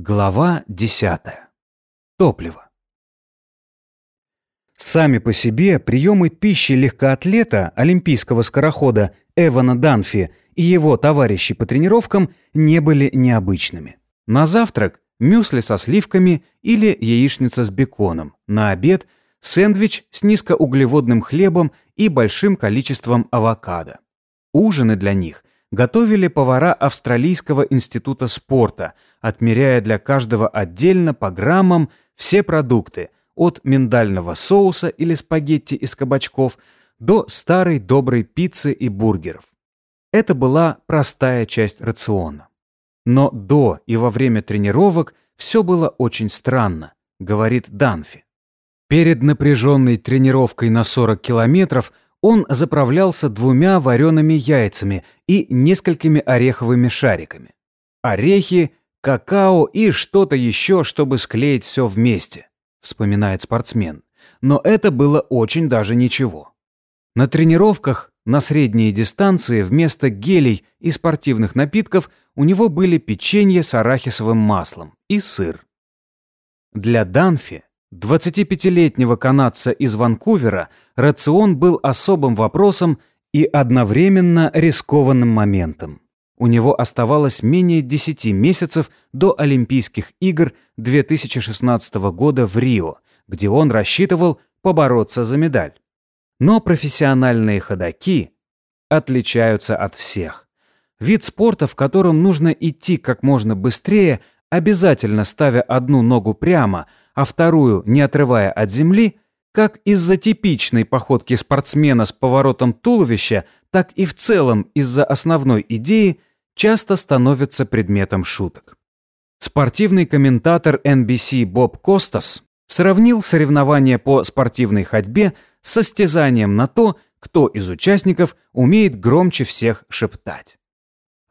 Глава 10. Топливо. Сами по себе приемы пищи легкоатлета, олимпийского скорохода Эвана Данфи и его товарищей по тренировкам не были необычными. На завтрак – мюсли со сливками или яичница с беконом, на обед – сэндвич с низкоуглеводным хлебом и большим количеством авокадо. Ужины для них готовили повара Австралийского института спорта, отмеряя для каждого отдельно по граммам все продукты, от миндального соуса или спагетти из кабачков до старой доброй пиццы и бургеров. Это была простая часть рациона. Но до и во время тренировок все было очень странно, говорит Данфи. Перед напряженной тренировкой на 40 километров – он заправлялся двумя вареными яйцами и несколькими ореховыми шариками. Орехи, какао и что-то еще, чтобы склеить все вместе, вспоминает спортсмен. Но это было очень даже ничего. На тренировках на средние дистанции вместо гелей и спортивных напитков у него были печенье с арахисовым маслом и сыр. Для Данфи 25-летнего канадца из Ванкувера рацион был особым вопросом и одновременно рискованным моментом. У него оставалось менее 10 месяцев до Олимпийских игр 2016 года в Рио, где он рассчитывал побороться за медаль. Но профессиональные ходаки отличаются от всех. Вид спорта, в котором нужно идти как можно быстрее, обязательно ставя одну ногу прямо – а вторую не отрывая от земли, как из-за типичной походки спортсмена с поворотом туловища, так и в целом из-за основной идеи, часто становится предметом шуток. Спортивный комментатор NBC Боб Костас сравнил соревнования по спортивной ходьбе с состязанием на то, кто из участников умеет громче всех шептать.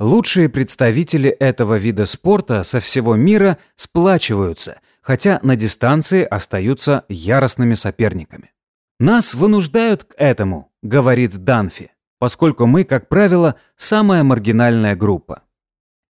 Лучшие представители этого вида спорта со всего мира сплачиваются хотя на дистанции остаются яростными соперниками. «Нас вынуждают к этому», — говорит Данфи, поскольку мы, как правило, самая маргинальная группа.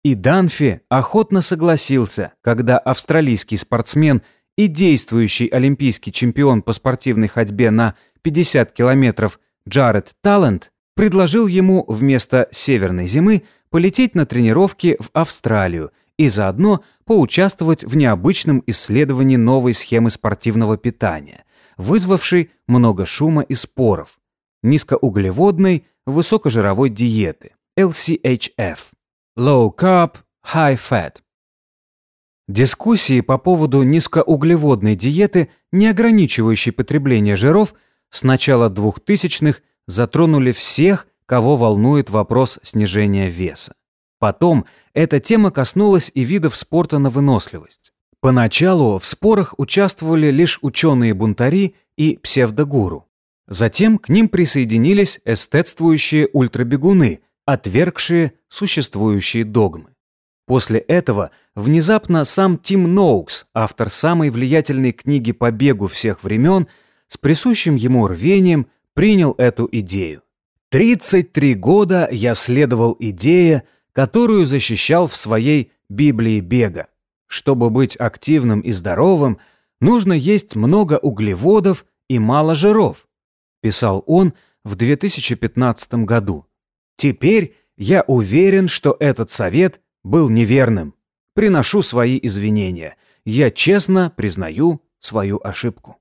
И Данфи охотно согласился, когда австралийский спортсмен и действующий олимпийский чемпион по спортивной ходьбе на 50 километров Джаред Талент предложил ему вместо северной зимы полететь на тренировки в Австралию и заодно поучаствовать в необычном исследовании новой схемы спортивного питания, вызвавшей много шума и споров, низкоуглеводной, высокожировой диеты, LCHF, Low Carb, High Fat. Дискуссии по поводу низкоуглеводной диеты, не ограничивающей потребление жиров, с начала 2000-х затронули всех, кого волнует вопрос снижения веса. Потом эта тема коснулась и видов спорта на выносливость. Поначалу в спорах участвовали лишь ученые-бунтари и псевдогуру. Затем к ним присоединились эстетствующие ультрабегуны, отвергшие существующие догмы. После этого внезапно сам Тим Ноукс, автор самой влиятельной книги по бегу всех времен, с присущим ему рвением принял эту идею. 33 года я следовал идее – которую защищал в своей Библии бега. Чтобы быть активным и здоровым, нужно есть много углеводов и мало жиров, писал он в 2015 году. Теперь я уверен, что этот совет был неверным. Приношу свои извинения. Я честно признаю свою ошибку.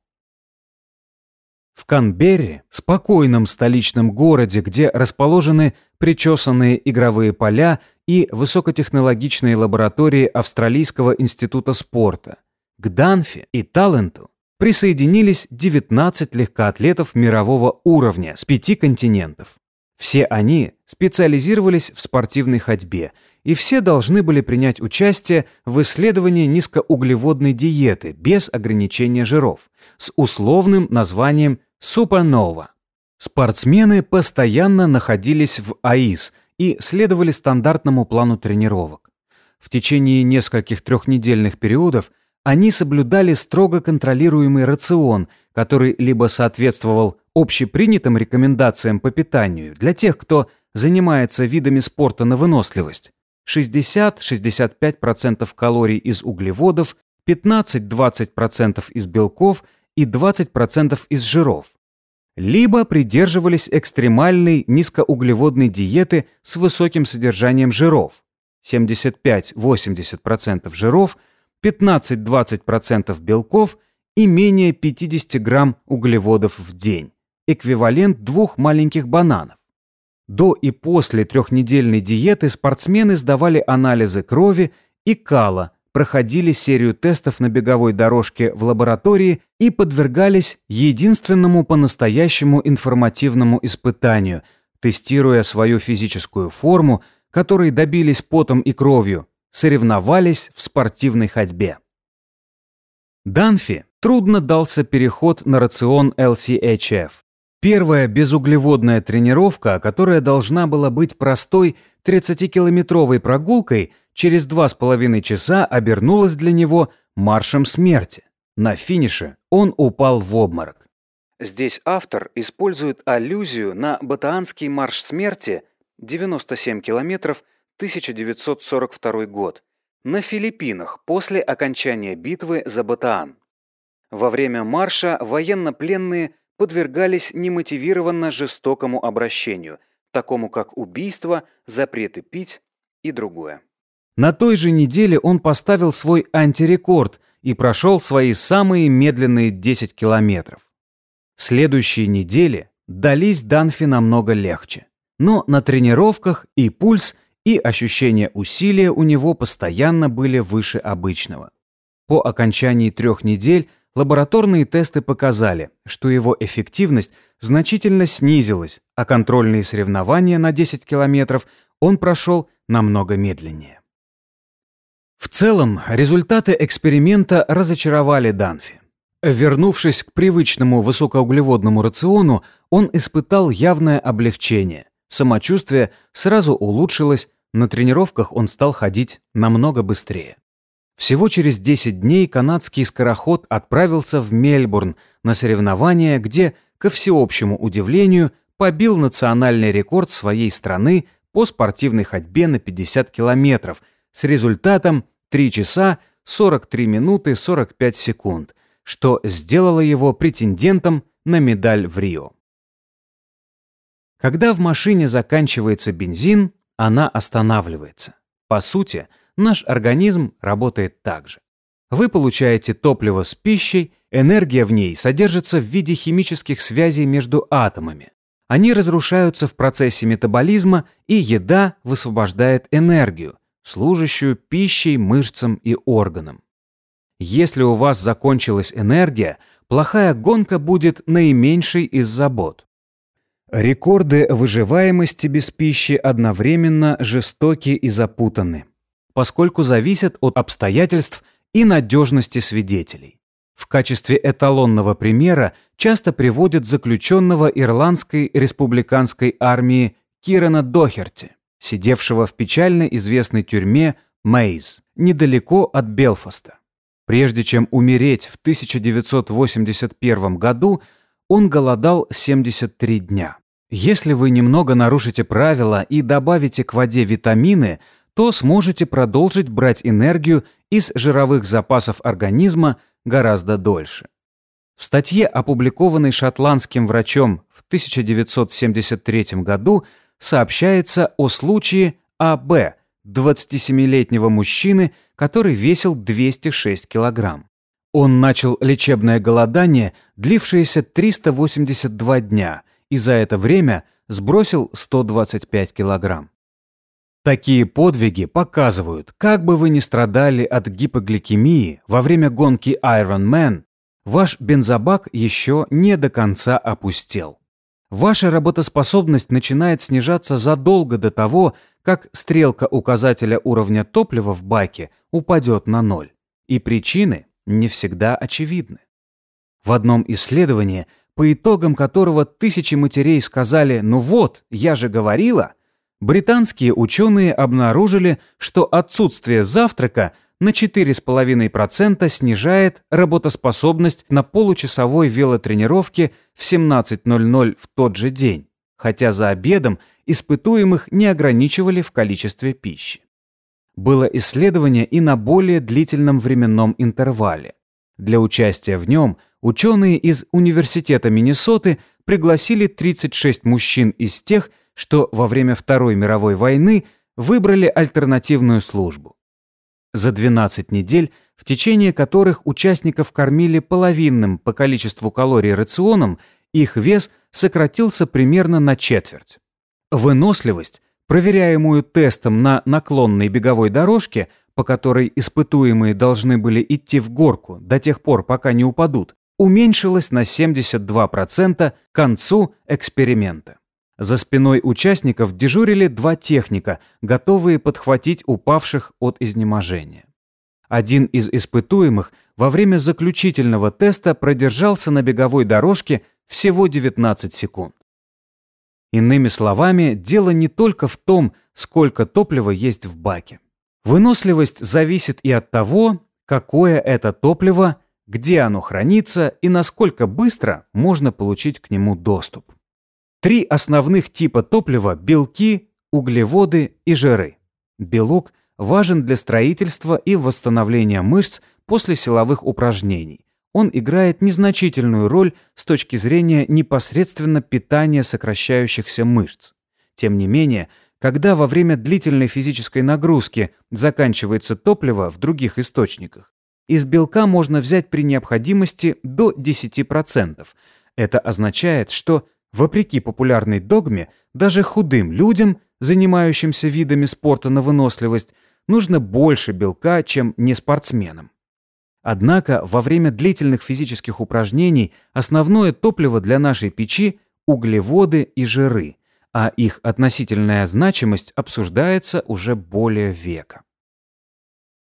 В Канберре, спокойном столичном городе, где расположены причесанные игровые поля и высокотехнологичные лаборатории Австралийского института спорта, к Данфи и Таленту присоединились 19 легкоатлетов мирового уровня с пяти континентов. Все они специализировались в спортивной ходьбе, и все должны были принять участие в исследовании низкоуглеводной диеты без ограничения жиров с условным названием Супернова. Спортсмены постоянно находились в АИС и следовали стандартному плану тренировок. В течение нескольких трехнедельных периодов они соблюдали строго контролируемый рацион, который либо соответствовал общепринятым рекомендациям по питанию для тех, кто занимается видами спорта на выносливость, 60-65% калорий из углеводов, 15-20% из белков и 20% из жиров. Либо придерживались экстремальной низкоуглеводной диеты с высоким содержанием жиров 75-80% жиров, 15-20% белков и менее 50 грамм углеводов в день, эквивалент двух маленьких бананов. До и после трехнедельной диеты спортсмены сдавали анализы крови и кала, проходили серию тестов на беговой дорожке в лаборатории и подвергались единственному по-настоящему информативному испытанию, тестируя свою физическую форму, которой добились потом и кровью, соревновались в спортивной ходьбе. Данфи трудно дался переход на рацион LCHF. Первая безуглеводная тренировка, которая должна была быть простой 30-километровой прогулкой, через два с половиной часа обернулась для него маршем смерти. На финише он упал в обморок. Здесь автор использует аллюзию на Батаанский марш смерти 97 километров 1942 год на Филиппинах после окончания битвы за Батаан. Во время марша военнопленные – подвергались немотивированно жестокому обращению, такому как убийство, запреты пить и другое. На той же неделе он поставил свой антирекорд и прошел свои самые медленные 10 километров. Следующие недели дались Данфи намного легче. Но на тренировках и пульс, и ощущение усилия у него постоянно были выше обычного. По окончании трех недель Лабораторные тесты показали, что его эффективность значительно снизилась, а контрольные соревнования на 10 километров он прошел намного медленнее. В целом, результаты эксперимента разочаровали Данфи. Вернувшись к привычному высокоуглеводному рациону, он испытал явное облегчение. Самочувствие сразу улучшилось, на тренировках он стал ходить намного быстрее. Всего через 10 дней канадский скороход отправился в Мельбурн на соревнования, где, ко всеобщему удивлению, побил национальный рекорд своей страны по спортивной ходьбе на 50 километров с результатом 3 часа 43 минуты 45 секунд, что сделало его претендентом на медаль в Рио. Когда в машине заканчивается бензин, она останавливается. По сути, наш организм работает так же. Вы получаете топливо с пищей, энергия в ней содержится в виде химических связей между атомами. Они разрушаются в процессе метаболизма, и еда высвобождает энергию, служащую пищей, мышцам и органам. Если у вас закончилась энергия, плохая гонка будет наименьшей из забот. Рекорды выживаемости без пищи одновременно жестоки и запутаны поскольку зависят от обстоятельств и надежности свидетелей. В качестве эталонного примера часто приводят заключенного ирландской республиканской армии Кирана Дохерти, сидевшего в печально известной тюрьме Мейз, недалеко от Белфаста. Прежде чем умереть в 1981 году, он голодал 73 дня. Если вы немного нарушите правила и добавите к воде витамины, то сможете продолжить брать энергию из жировых запасов организма гораздо дольше. В статье, опубликованной шотландским врачом в 1973 году, сообщается о случае АБ, 27-летнего мужчины, который весил 206 килограмм. Он начал лечебное голодание, длившееся 382 дня, и за это время сбросил 125 килограмм. Такие подвиги показывают, как бы вы ни страдали от гипогликемии во время гонки Ironman, ваш бензобак еще не до конца опустел. Ваша работоспособность начинает снижаться задолго до того, как стрелка указателя уровня топлива в баке упадет на ноль. И причины не всегда очевидны. В одном исследовании, по итогам которого тысячи матерей сказали «ну вот, я же говорила», британские ученые обнаружили, что отсутствие завтрака на 4,5% снижает работоспособность на получасовой велотренировке в 17.00 в тот же день, хотя за обедом испытуемых не ограничивали в количестве пищи. было исследование и на более длительном временном интервале. Для участия в нем ученые из Университета Миннесоты пригласили 36 мужчин из тех, что во время Второй мировой войны выбрали альтернативную службу. За 12 недель, в течение которых участников кормили половинным по количеству калорий рационом, их вес сократился примерно на четверть. Выносливость, проверяемую тестом на наклонной беговой дорожке, по которой испытуемые должны были идти в горку до тех пор, пока не упадут, уменьшилась на 72% к концу эксперимента. За спиной участников дежурили два техника, готовые подхватить упавших от изнеможения. Один из испытуемых во время заключительного теста продержался на беговой дорожке всего 19 секунд. Иными словами, дело не только в том, сколько топлива есть в баке. Выносливость зависит и от того, какое это топливо, где оно хранится и насколько быстро можно получить к нему доступ. Три основных типа топлива – белки, углеводы и жиры. Белок важен для строительства и восстановления мышц после силовых упражнений, он играет незначительную роль с точки зрения непосредственно питания сокращающихся мышц. Тем не менее, когда во время длительной физической нагрузки заканчивается топливо в других источниках, из белка можно взять при необходимости до 10%. Это означает, что, вопреки популярной догме, даже худым людям, занимающимся видами спорта на выносливость, нужно больше белка, чем неспортсменам. Однако во время длительных физических упражнений основное топливо для нашей печи – углеводы и жиры, а их относительная значимость обсуждается уже более века.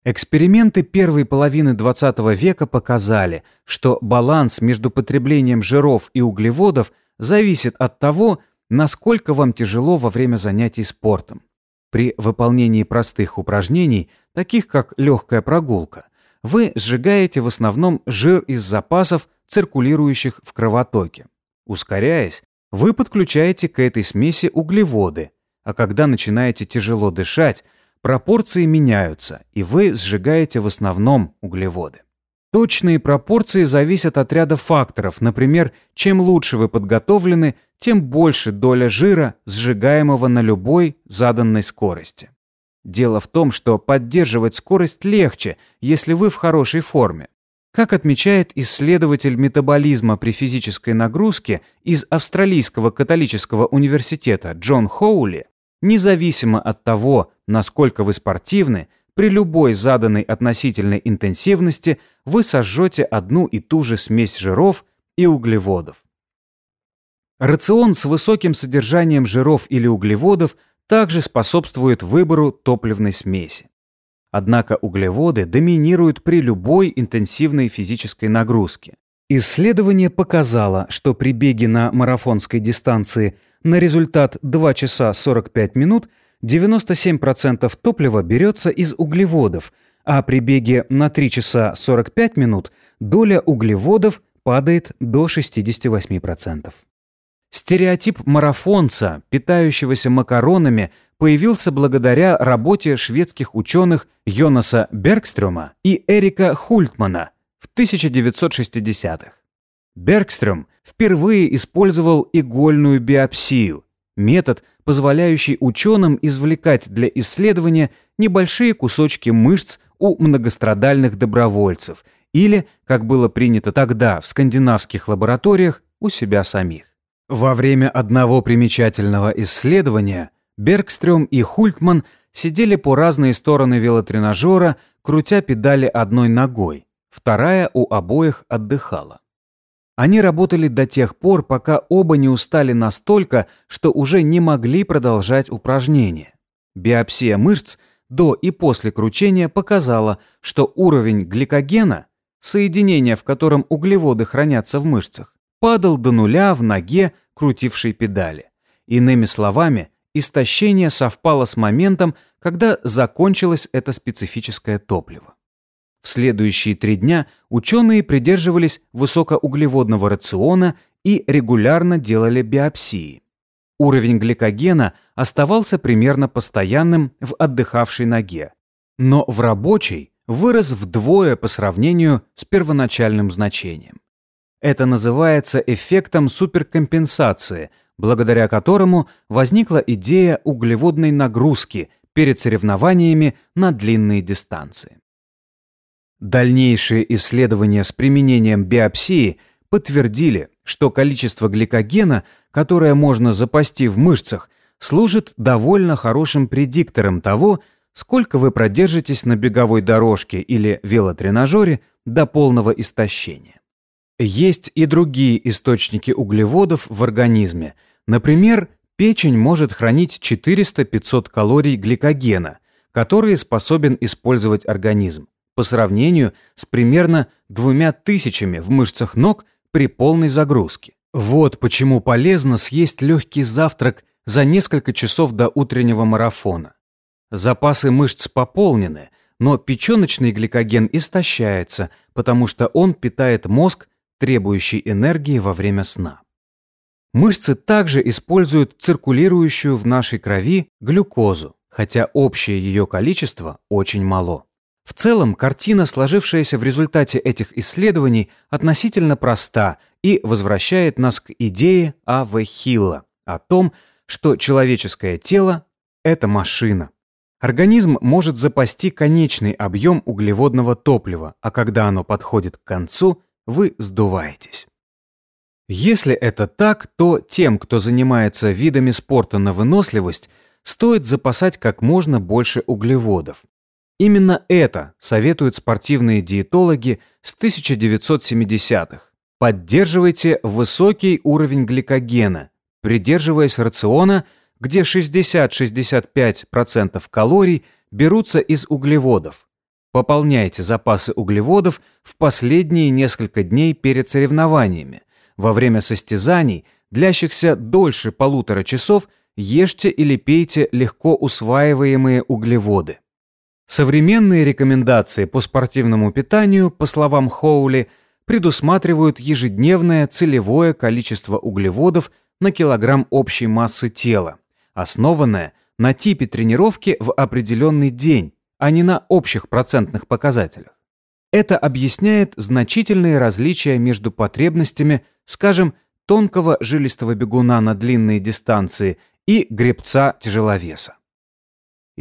Эксперименты первой половины XX века показали, что баланс между потреблением жиров и углеводов зависит от того, насколько вам тяжело во время занятий спортом. При выполнении простых упражнений, таких как легкая прогулка, вы сжигаете в основном жир из запасов, циркулирующих в кровотоке. Ускоряясь, вы подключаете к этой смеси углеводы, а когда начинаете тяжело дышать, пропорции меняются, и вы сжигаете в основном углеводы. Точные пропорции зависят от ряда факторов, например, чем лучше вы подготовлены, тем больше доля жира, сжигаемого на любой заданной скорости. Дело в том, что поддерживать скорость легче, если вы в хорошей форме. Как отмечает исследователь метаболизма при физической нагрузке из Австралийского католического университета Джон Хоули, независимо от того, насколько вы спортивны, при любой заданной относительной интенсивности вы сожжете одну и ту же смесь жиров и углеводов. Рацион с высоким содержанием жиров или углеводов – также способствует выбору топливной смеси. Однако углеводы доминируют при любой интенсивной физической нагрузке. Исследование показало, что при беге на марафонской дистанции на результат 2 часа 45 минут 97% топлива берется из углеводов, а при беге на 3 часа 45 минут доля углеводов падает до 68%. Стереотип марафонца, питающегося макаронами, появился благодаря работе шведских ученых Йонаса Бергстрёма и Эрика Хультмана в 1960-х. Бергстрём впервые использовал игольную биопсию, метод, позволяющий ученым извлекать для исследования небольшие кусочки мышц у многострадальных добровольцев или, как было принято тогда в скандинавских лабораториях, у себя самих. Во время одного примечательного исследования Бергстрём и Хультман сидели по разные стороны велотренажера, крутя педали одной ногой, вторая у обоих отдыхала. Они работали до тех пор, пока оба не устали настолько, что уже не могли продолжать упражнения. Биопсия мышц до и после кручения показала, что уровень гликогена, соединение в котором углеводы хранятся в мышцах, падал до нуля в ноге, крутившей педали. Иными словами, истощение совпало с моментом, когда закончилось это специфическое топливо. Следующие три дня ученые придерживались высокоуглеводного рациона и регулярно делали биопсии. Уровень гликогена оставался примерно постоянным в отдыхавшей ноге, но в рабочей вырос вдвое по сравнению с первоначальным значением. Это называется эффектом суперкомпенсации, благодаря которому возникла идея углеводной нагрузки перед соревнованиями на длинные дистанции. Дальнейшие исследования с применением биопсии подтвердили, что количество гликогена, которое можно запасти в мышцах, служит довольно хорошим предиктором того, сколько вы продержитесь на беговой дорожке или велотренажере до полного истощения. Есть и другие источники углеводов в организме. Например, печень может хранить 400-500 калорий гликогена, которые способен использовать организм, по сравнению с примерно двумя тысячами в мышцах ног при полной загрузке. Вот почему полезно съесть легкий завтрак за несколько часов до утреннего марафона. Запасы мышц пополнены, но печеночный гликоген истощается, потому что он питает мозг, требующий энергии во время сна. Мышцы также используют циркулирующую в нашей крови глюкозу, хотя общее ее количество очень мало. В целом, картина, сложившаяся в результате этих исследований, относительно проста и возвращает нас к идее А.В. Хилла о том, что человеческое тело – это машина. Организм может запасти конечный объем углеводного топлива, а когда оно подходит к концу, вы сдуваетесь. Если это так, то тем, кто занимается видами спорта на выносливость, стоит запасать как можно больше углеводов. Именно это советуют спортивные диетологи с 1970-х. Поддерживайте высокий уровень гликогена, придерживаясь рациона – где 60-65% калорий берутся из углеводов. Пополняйте запасы углеводов в последние несколько дней перед соревнованиями. Во время состязаний, длящихся дольше полутора часов, ешьте или пейте легко усваиваемые углеводы. Современные рекомендации по спортивному питанию, по словам Хоули, предусматривают ежедневное целевое количество углеводов на килограмм общей массы тела основанная на типе тренировки в определенный день, а не на общих процентных показателях. Это объясняет значительные различия между потребностями, скажем, тонкого жилистого бегуна на длинные дистанции и гребца-тяжеловеса.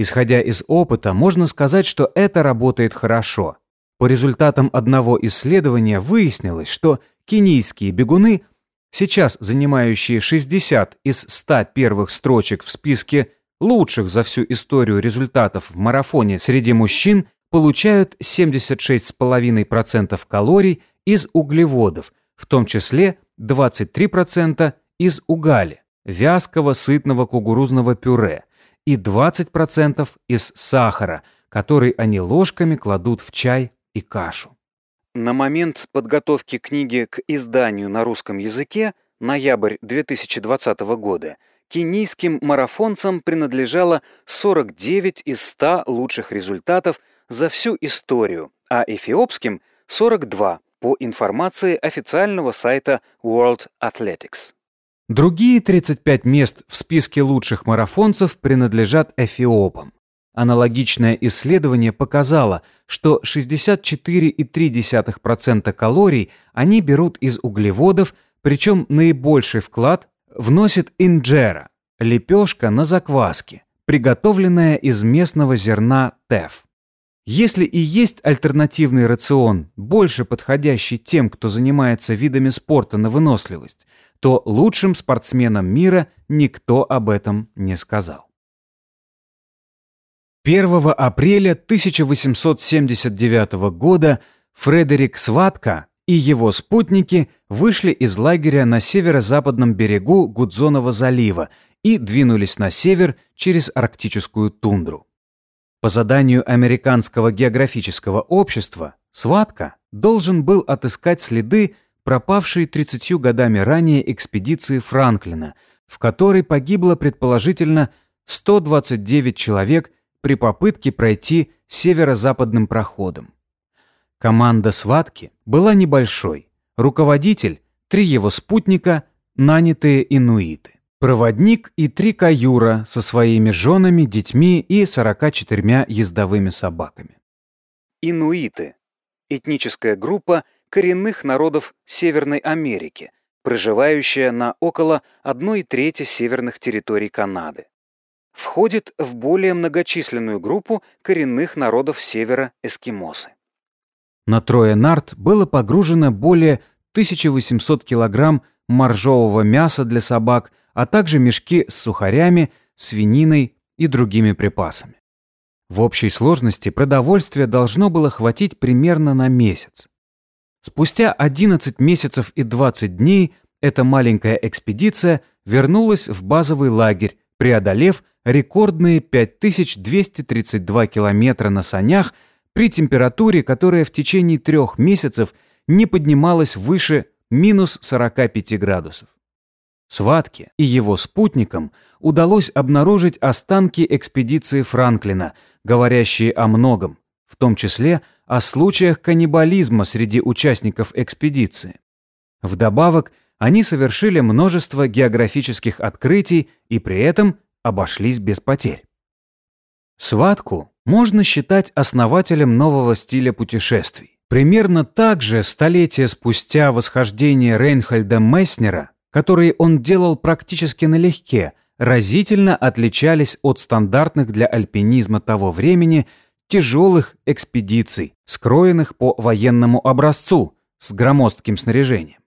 Исходя из опыта, можно сказать, что это работает хорошо. По результатам одного исследования выяснилось, что кенийские бегуны – сейчас занимающие 60 из 100 первых строчек в списке лучших за всю историю результатов в марафоне среди мужчин, получают 76,5% калорий из углеводов, в том числе 23% из угали, вязкого сытного кукурузного пюре и 20% из сахара, который они ложками кладут в чай и кашу. На момент подготовки книги к изданию на русском языке, ноябрь 2020 года, кенийским марафонцам принадлежало 49 из 100 лучших результатов за всю историю, а эфиопским – 42 по информации официального сайта World Athletics. Другие 35 мест в списке лучших марафонцев принадлежат эфиопам. Аналогичное исследование показало, что 64,3% калорий они берут из углеводов, причем наибольший вклад вносит инджера – лепешка на закваске, приготовленная из местного зерна теф. Если и есть альтернативный рацион, больше подходящий тем, кто занимается видами спорта на выносливость, то лучшим спортсменам мира никто об этом не сказал. 1 апреля 1879 года Фредерик Сватка и его спутники вышли из лагеря на северо-западном берегу Гудзонова залива и двинулись на север через арктическую тундру. По заданию Американского географического общества Сватка должен был отыскать следы пропавшей 30 годами ранее экспедиции Франклина, в которой погибло предположительно 129 человек при попытке пройти северо-западным проходом. Команда сватки была небольшой, руководитель, три его спутника, нанятые инуиты. Проводник и три каюра со своими женами, детьми и 44 ездовыми собаками. Инуиты – этническая группа коренных народов Северной Америки, проживающая на около 1 трети северных территорий Канады. Входит в более многочисленную группу коренных народов Севера эскимосы. На трое нарт было погружено более 1800 килограмм моржового мяса для собак, а также мешки с сухарями, свининой и другими припасами. В общей сложности продовольствия должно было хватить примерно на месяц. Спустя 11 месяцев и 20 дней эта маленькая экспедиция вернулась в базовый лагерь, преодолев рекордные 5232 километра на санях при температуре, которая в течение трех месяцев не поднималась выше минус 45 градусов. Сватке и его спутникам удалось обнаружить останки экспедиции Франклина, говорящие о многом, в том числе о случаях каннибализма среди участников экспедиции. Вдобавок, они совершили множество географических открытий и при этом обошлись без потерь. Сватку можно считать основателем нового стиля путешествий. Примерно так же столетия спустя восхождение Рейнхольда Месснера, которые он делал практически налегке, разительно отличались от стандартных для альпинизма того времени тяжелых экспедиций, скроенных по военному образцу с громоздким снаряжением.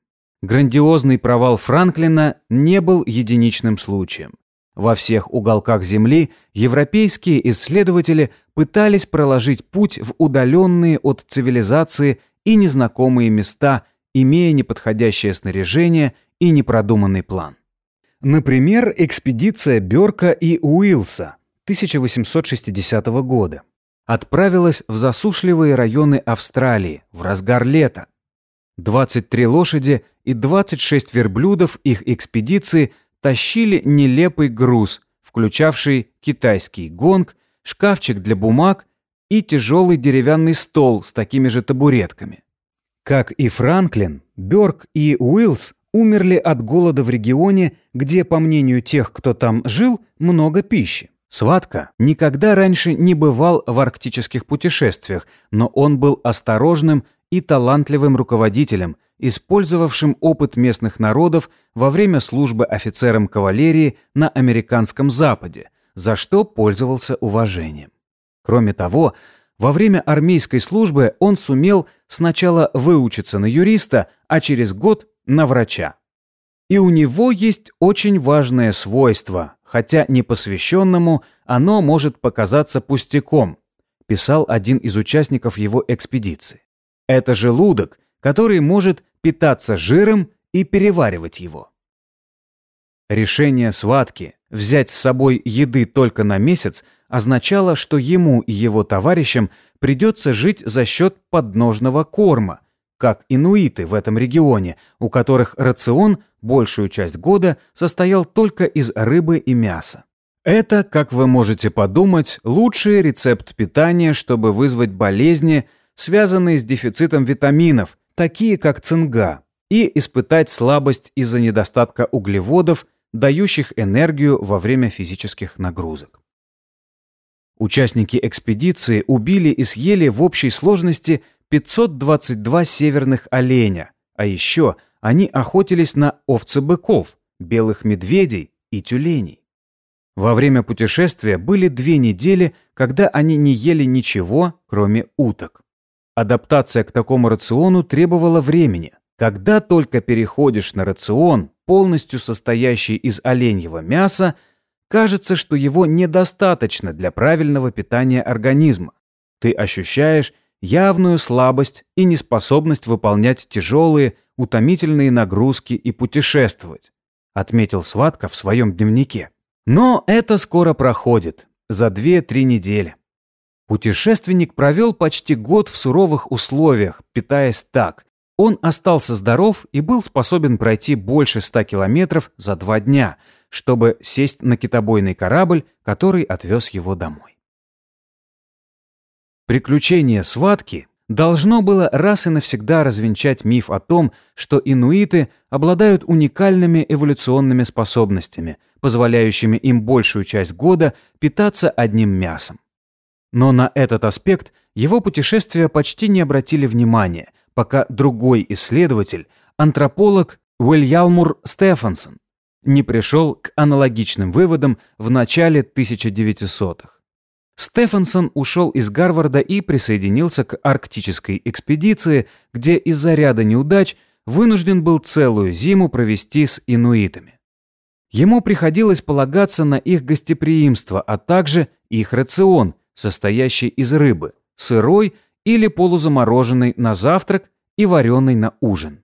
Грандиозный провал Франклина не был единичным случаем. Во всех уголках Земли европейские исследователи пытались проложить путь в удаленные от цивилизации и незнакомые места, имея неподходящее снаряжение и непродуманный план. Например, экспедиция Бёрка и Уилса 1860 года отправилась в засушливые районы Австралии в разгар лета. 23 лошади и 26 верблюдов их экспедиции тащили нелепый груз, включавший китайский гонг, шкафчик для бумаг и тяжелый деревянный стол с такими же табуретками. Как и Франклин, Бёрк и Уиллс умерли от голода в регионе, где, по мнению тех, кто там жил, много пищи. Сватка никогда раньше не бывал в арктических путешествиях, но он был осторожным и талантливым руководителем, использовавшим опыт местных народов во время службы офицером кавалерии на американском Западе, за что пользовался уважением. Кроме того, во время армейской службы он сумел сначала выучиться на юриста, а через год на врача. И у него есть очень важное свойство, хотя непосвященному оно может показаться пустяком, писал один из участников его экспедиции. Это желудок, который может питаться жиром и переваривать его. Решение сватки взять с собой еды только на месяц означало, что ему и его товарищам придется жить за счет подножного корма, как инуиты в этом регионе, у которых рацион большую часть года состоял только из рыбы и мяса. Это, как вы можете подумать, лучший рецепт питания, чтобы вызвать болезни, связанные с дефицитом витаминов, такие как цинга, и испытать слабость из-за недостатка углеводов, дающих энергию во время физических нагрузок. Участники экспедиции убили и съели в общей сложности 522 северных оленя, а еще они охотились на овцебыков, белых медведей и тюленей. Во время путешествия были две недели, когда они не ели ничего, кроме уток. Адаптация к такому рациону требовала времени. Когда только переходишь на рацион, полностью состоящий из оленьего мяса, кажется, что его недостаточно для правильного питания организма. Ты ощущаешь явную слабость и неспособность выполнять тяжелые, утомительные нагрузки и путешествовать, отметил Сватка в своем дневнике. Но это скоро проходит, за 2-3 недели. Путешественник провел почти год в суровых условиях, питаясь так. Он остался здоров и был способен пройти больше ста километров за два дня, чтобы сесть на китобойный корабль, который отвез его домой. Приключения сватки должно было раз и навсегда развенчать миф о том, что инуиты обладают уникальными эволюционными способностями, позволяющими им большую часть года питаться одним мясом. Но на этот аспект его путешествия почти не обратили внимания, пока другой исследователь, антрополог Уильялмур Стефансон, не пришел к аналогичным выводам в начале 1900-х. Стефансон ушел из Гарварда и присоединился к арктической экспедиции, где из-за ряда неудач вынужден был целую зиму провести с инуитами. Ему приходилось полагаться на их гостеприимство, а также их рацион, состоящий из рыбы, сырой или полузамороженной на завтрак и вареной на ужин.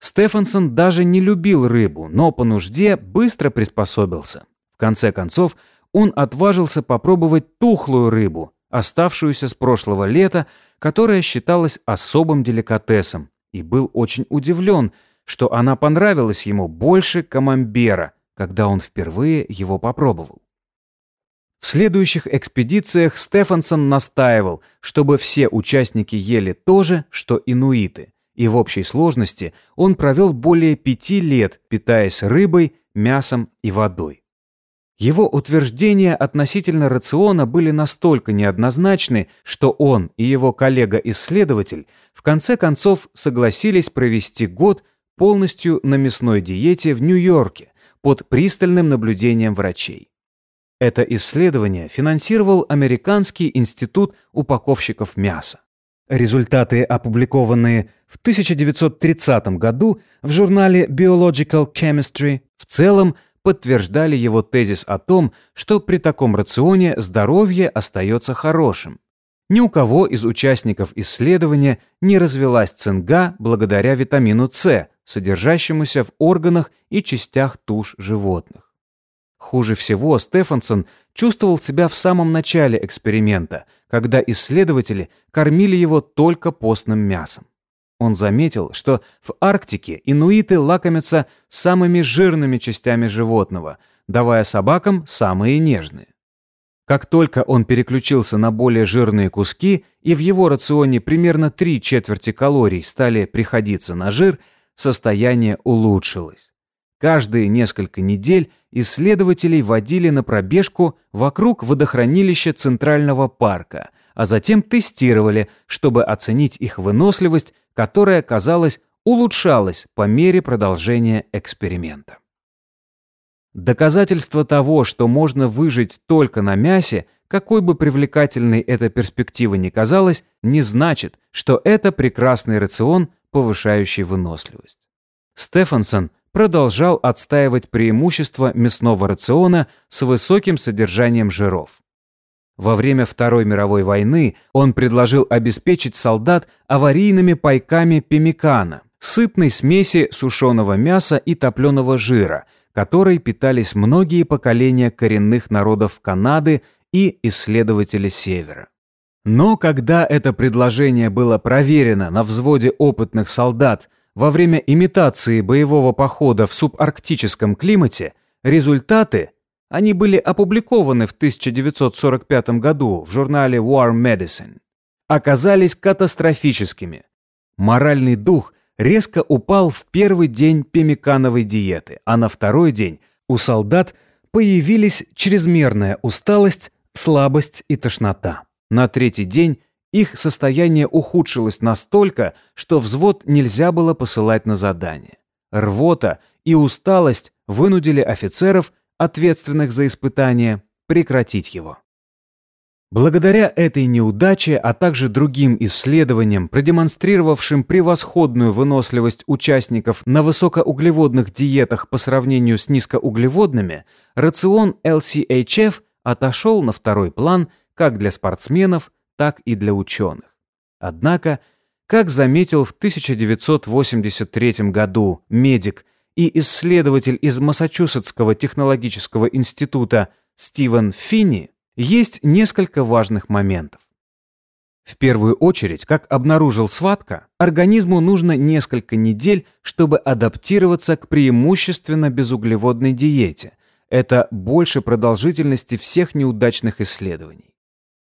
Стефансон даже не любил рыбу, но по нужде быстро приспособился. В конце концов, он отважился попробовать тухлую рыбу, оставшуюся с прошлого лета, которая считалась особым деликатесом, и был очень удивлен, что она понравилась ему больше камамбера, когда он впервые его попробовал. В следующих экспедициях Стефансон настаивал, чтобы все участники ели то же, что инуиты, и в общей сложности он провел более пяти лет, питаясь рыбой, мясом и водой. Его утверждения относительно рациона были настолько неоднозначны, что он и его коллега-исследователь в конце концов согласились провести год полностью на мясной диете в Нью-Йорке под пристальным наблюдением врачей. Это исследование финансировал Американский институт упаковщиков мяса. Результаты, опубликованные в 1930 году в журнале Biological Chemistry, в целом подтверждали его тезис о том, что при таком рационе здоровье остается хорошим. Ни у кого из участников исследования не развелась цинга благодаря витамину С, содержащемуся в органах и частях туш животных. Хуже всего Стефансон чувствовал себя в самом начале эксперимента, когда исследователи кормили его только постным мясом. Он заметил, что в Арктике инуиты лакомятся самыми жирными частями животного, давая собакам самые нежные. Как только он переключился на более жирные куски, и в его рационе примерно три четверти калорий стали приходиться на жир, состояние улучшилось. Каждые несколько недель исследователей водили на пробежку вокруг водохранилища Центрального парка, а затем тестировали, чтобы оценить их выносливость которая, казалось, улучшалась по мере продолжения эксперимента. Доказательство того, что можно выжить только на мясе, какой бы привлекательной эта перспектива ни казалась, не значит, что это прекрасный рацион, повышающий выносливость. Стефансон продолжал отстаивать преимущество мясного рациона с высоким содержанием жиров. Во время Второй мировой войны он предложил обеспечить солдат аварийными пайками пемикана, сытной смеси сушеного мяса и топленого жира, которой питались многие поколения коренных народов Канады и исследователи Севера. Но когда это предложение было проверено на взводе опытных солдат во время имитации боевого похода в субарктическом климате, результаты – они были опубликованы в 1945 году в журнале War Medicine. Оказались катастрофическими. Моральный дух резко упал в первый день пемикановой диеты, а на второй день у солдат появились чрезмерная усталость, слабость и тошнота. На третий день их состояние ухудшилось настолько, что взвод нельзя было посылать на задание. Рвота и усталость вынудили офицеров ответственных за испытание, прекратить его. Благодаря этой неудаче, а также другим исследованиям, продемонстрировавшим превосходную выносливость участников на высокоуглеводных диетах по сравнению с низкоуглеводными, рацион LCHF отошел на второй план как для спортсменов, так и для ученых. Однако, как заметил в 1983 году медик и исследователь из Массачусетского технологического института Стивен Финни, есть несколько важных моментов. В первую очередь, как обнаружил Сватка, организму нужно несколько недель, чтобы адаптироваться к преимущественно безуглеводной диете. Это больше продолжительности всех неудачных исследований.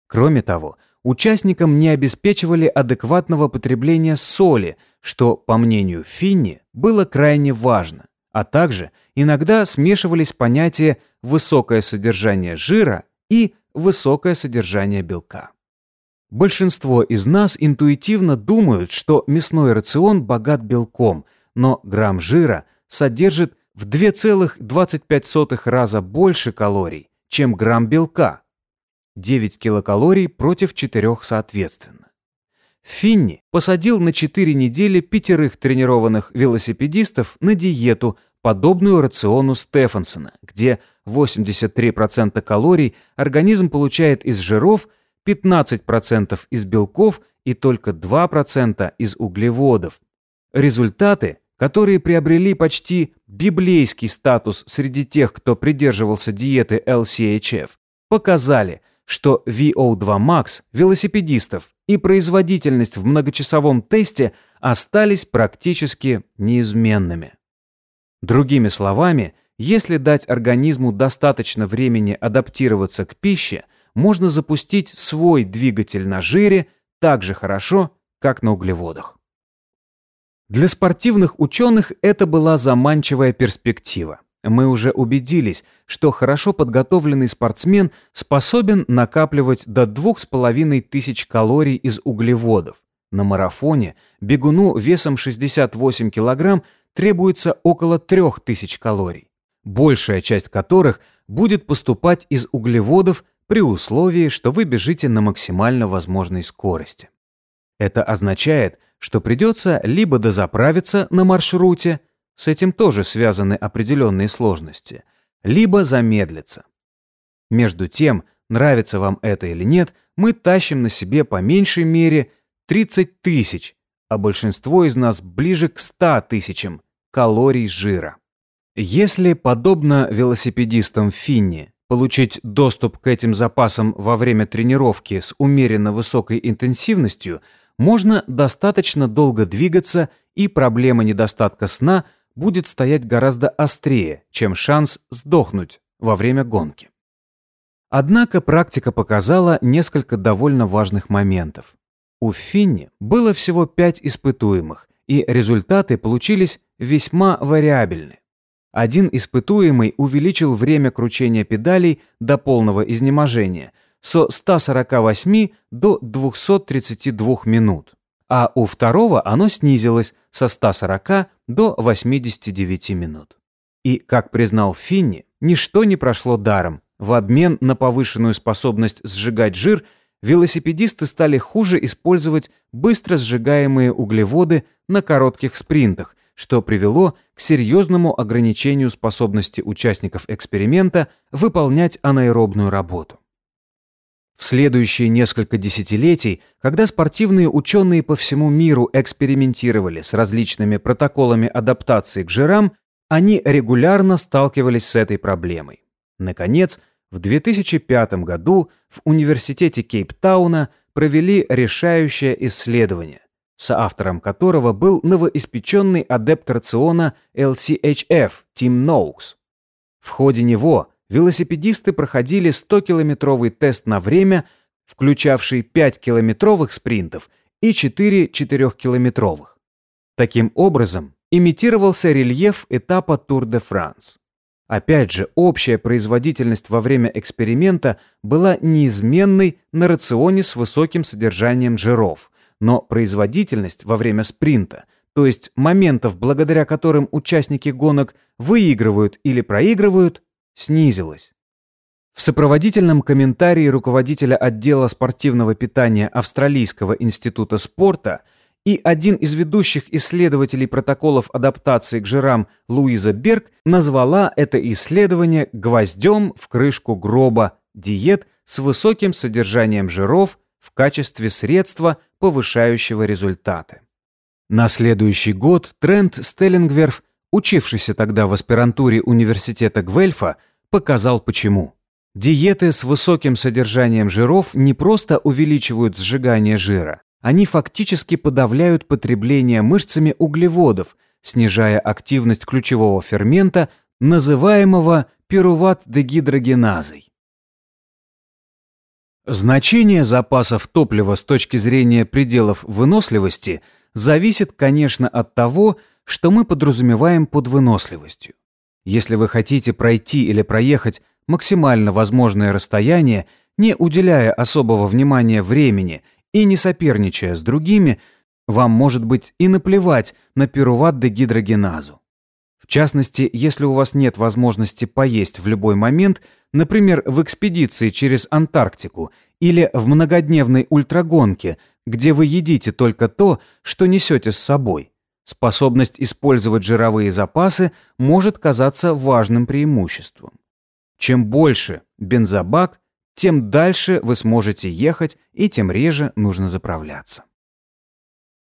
Кроме того, участникам не обеспечивали адекватного потребления соли, что, по мнению Финни, было крайне важно, а также иногда смешивались понятия «высокое содержание жира» и «высокое содержание белка». Большинство из нас интуитивно думают, что мясной рацион богат белком, но грамм жира содержит в 2,25 раза больше калорий, чем грамм белка. 9 килокалорий против 4 соответственно. Финни посадил на 4 недели пятерых тренированных велосипедистов на диету, подобную рациону Стефансона, где 83% калорий организм получает из жиров – 15% из белков и только 2% из углеводов. Результаты, которые приобрели почти библейский статус среди тех, кто придерживался диеты LCHF, показали, что VO2 Max велосипедистов и производительность в многочасовом тесте остались практически неизменными. Другими словами, если дать организму достаточно времени адаптироваться к пище – можно запустить свой двигатель на жире так же хорошо, как на углеводах. Для спортивных ученых это была заманчивая перспектива. Мы уже убедились, что хорошо подготовленный спортсмен способен накапливать до 2500 калорий из углеводов. На марафоне бегуну весом 68 кг требуется около 3000 калорий, большая часть которых будет поступать из углеводов при условии, что вы бежите на максимально возможной скорости. Это означает, что придется либо дозаправиться на маршруте, с этим тоже связаны определенные сложности, либо замедлиться. Между тем, нравится вам это или нет, мы тащим на себе по меньшей мере 30 тысяч, а большинство из нас ближе к 100 тысячам калорий жира. Если, подобно велосипедистам Финни, Получить доступ к этим запасам во время тренировки с умеренно высокой интенсивностью можно достаточно долго двигаться, и проблема недостатка сна будет стоять гораздо острее, чем шанс сдохнуть во время гонки. Однако практика показала несколько довольно важных моментов. У Финни было всего пять испытуемых, и результаты получились весьма вариабельны. Один испытуемый увеличил время кручения педалей до полного изнеможения со 148 до 232 минут, а у второго оно снизилось со 140 до 89 минут. И, как признал Финни, ничто не прошло даром. В обмен на повышенную способность сжигать жир велосипедисты стали хуже использовать быстро сжигаемые углеводы на коротких спринтах, что привело к серьезному ограничению способности участников эксперимента выполнять анаэробную работу. В следующие несколько десятилетий, когда спортивные ученые по всему миру экспериментировали с различными протоколами адаптации к жирам, они регулярно сталкивались с этой проблемой. Наконец, в 2005 году в Университете Кейптауна провели решающее исследование, соавтором которого был новоиспеченный адепт рациона LCHF Тим Ноукс. В ходе него велосипедисты проходили 100-километровый тест на время, включавший 5-километровых спринтов и 4 4-километровых. Таким образом, имитировался рельеф этапа Тур-де-Франс. Опять же, общая производительность во время эксперимента была неизменной на рационе с высоким содержанием жиров – но производительность во время спринта, то есть моментов, благодаря которым участники гонок выигрывают или проигрывают, снизилась. В сопроводительном комментарии руководителя отдела спортивного питания Австралийского института спорта и один из ведущих исследователей протоколов адаптации к жирам Луиза Берг назвала это исследование гвоздем в крышку гроба диет с высоким содержанием жиров в качестве средства, повышающего результаты. На следующий год Трент Стеллингверф, учившийся тогда в аспирантуре университета Гвельфа, показал почему. Диеты с высоким содержанием жиров не просто увеличивают сжигание жира, они фактически подавляют потребление мышцами углеводов, снижая активность ключевого фермента, называемого пируват-дегидрогеназой. Значение запасов топлива с точки зрения пределов выносливости зависит, конечно, от того, что мы подразумеваем под выносливостью. Если вы хотите пройти или проехать максимально возможное расстояние, не уделяя особого внимания времени и не соперничая с другими, вам может быть и наплевать на пируват-дегидрогеназу. В частности, если у вас нет возможности поесть в любой момент, например, в экспедиции через Антарктику или в многодневной ультрагонке, где вы едите только то, что несете с собой, способность использовать жировые запасы может казаться важным преимуществом. Чем больше бензобак, тем дальше вы сможете ехать и тем реже нужно заправляться.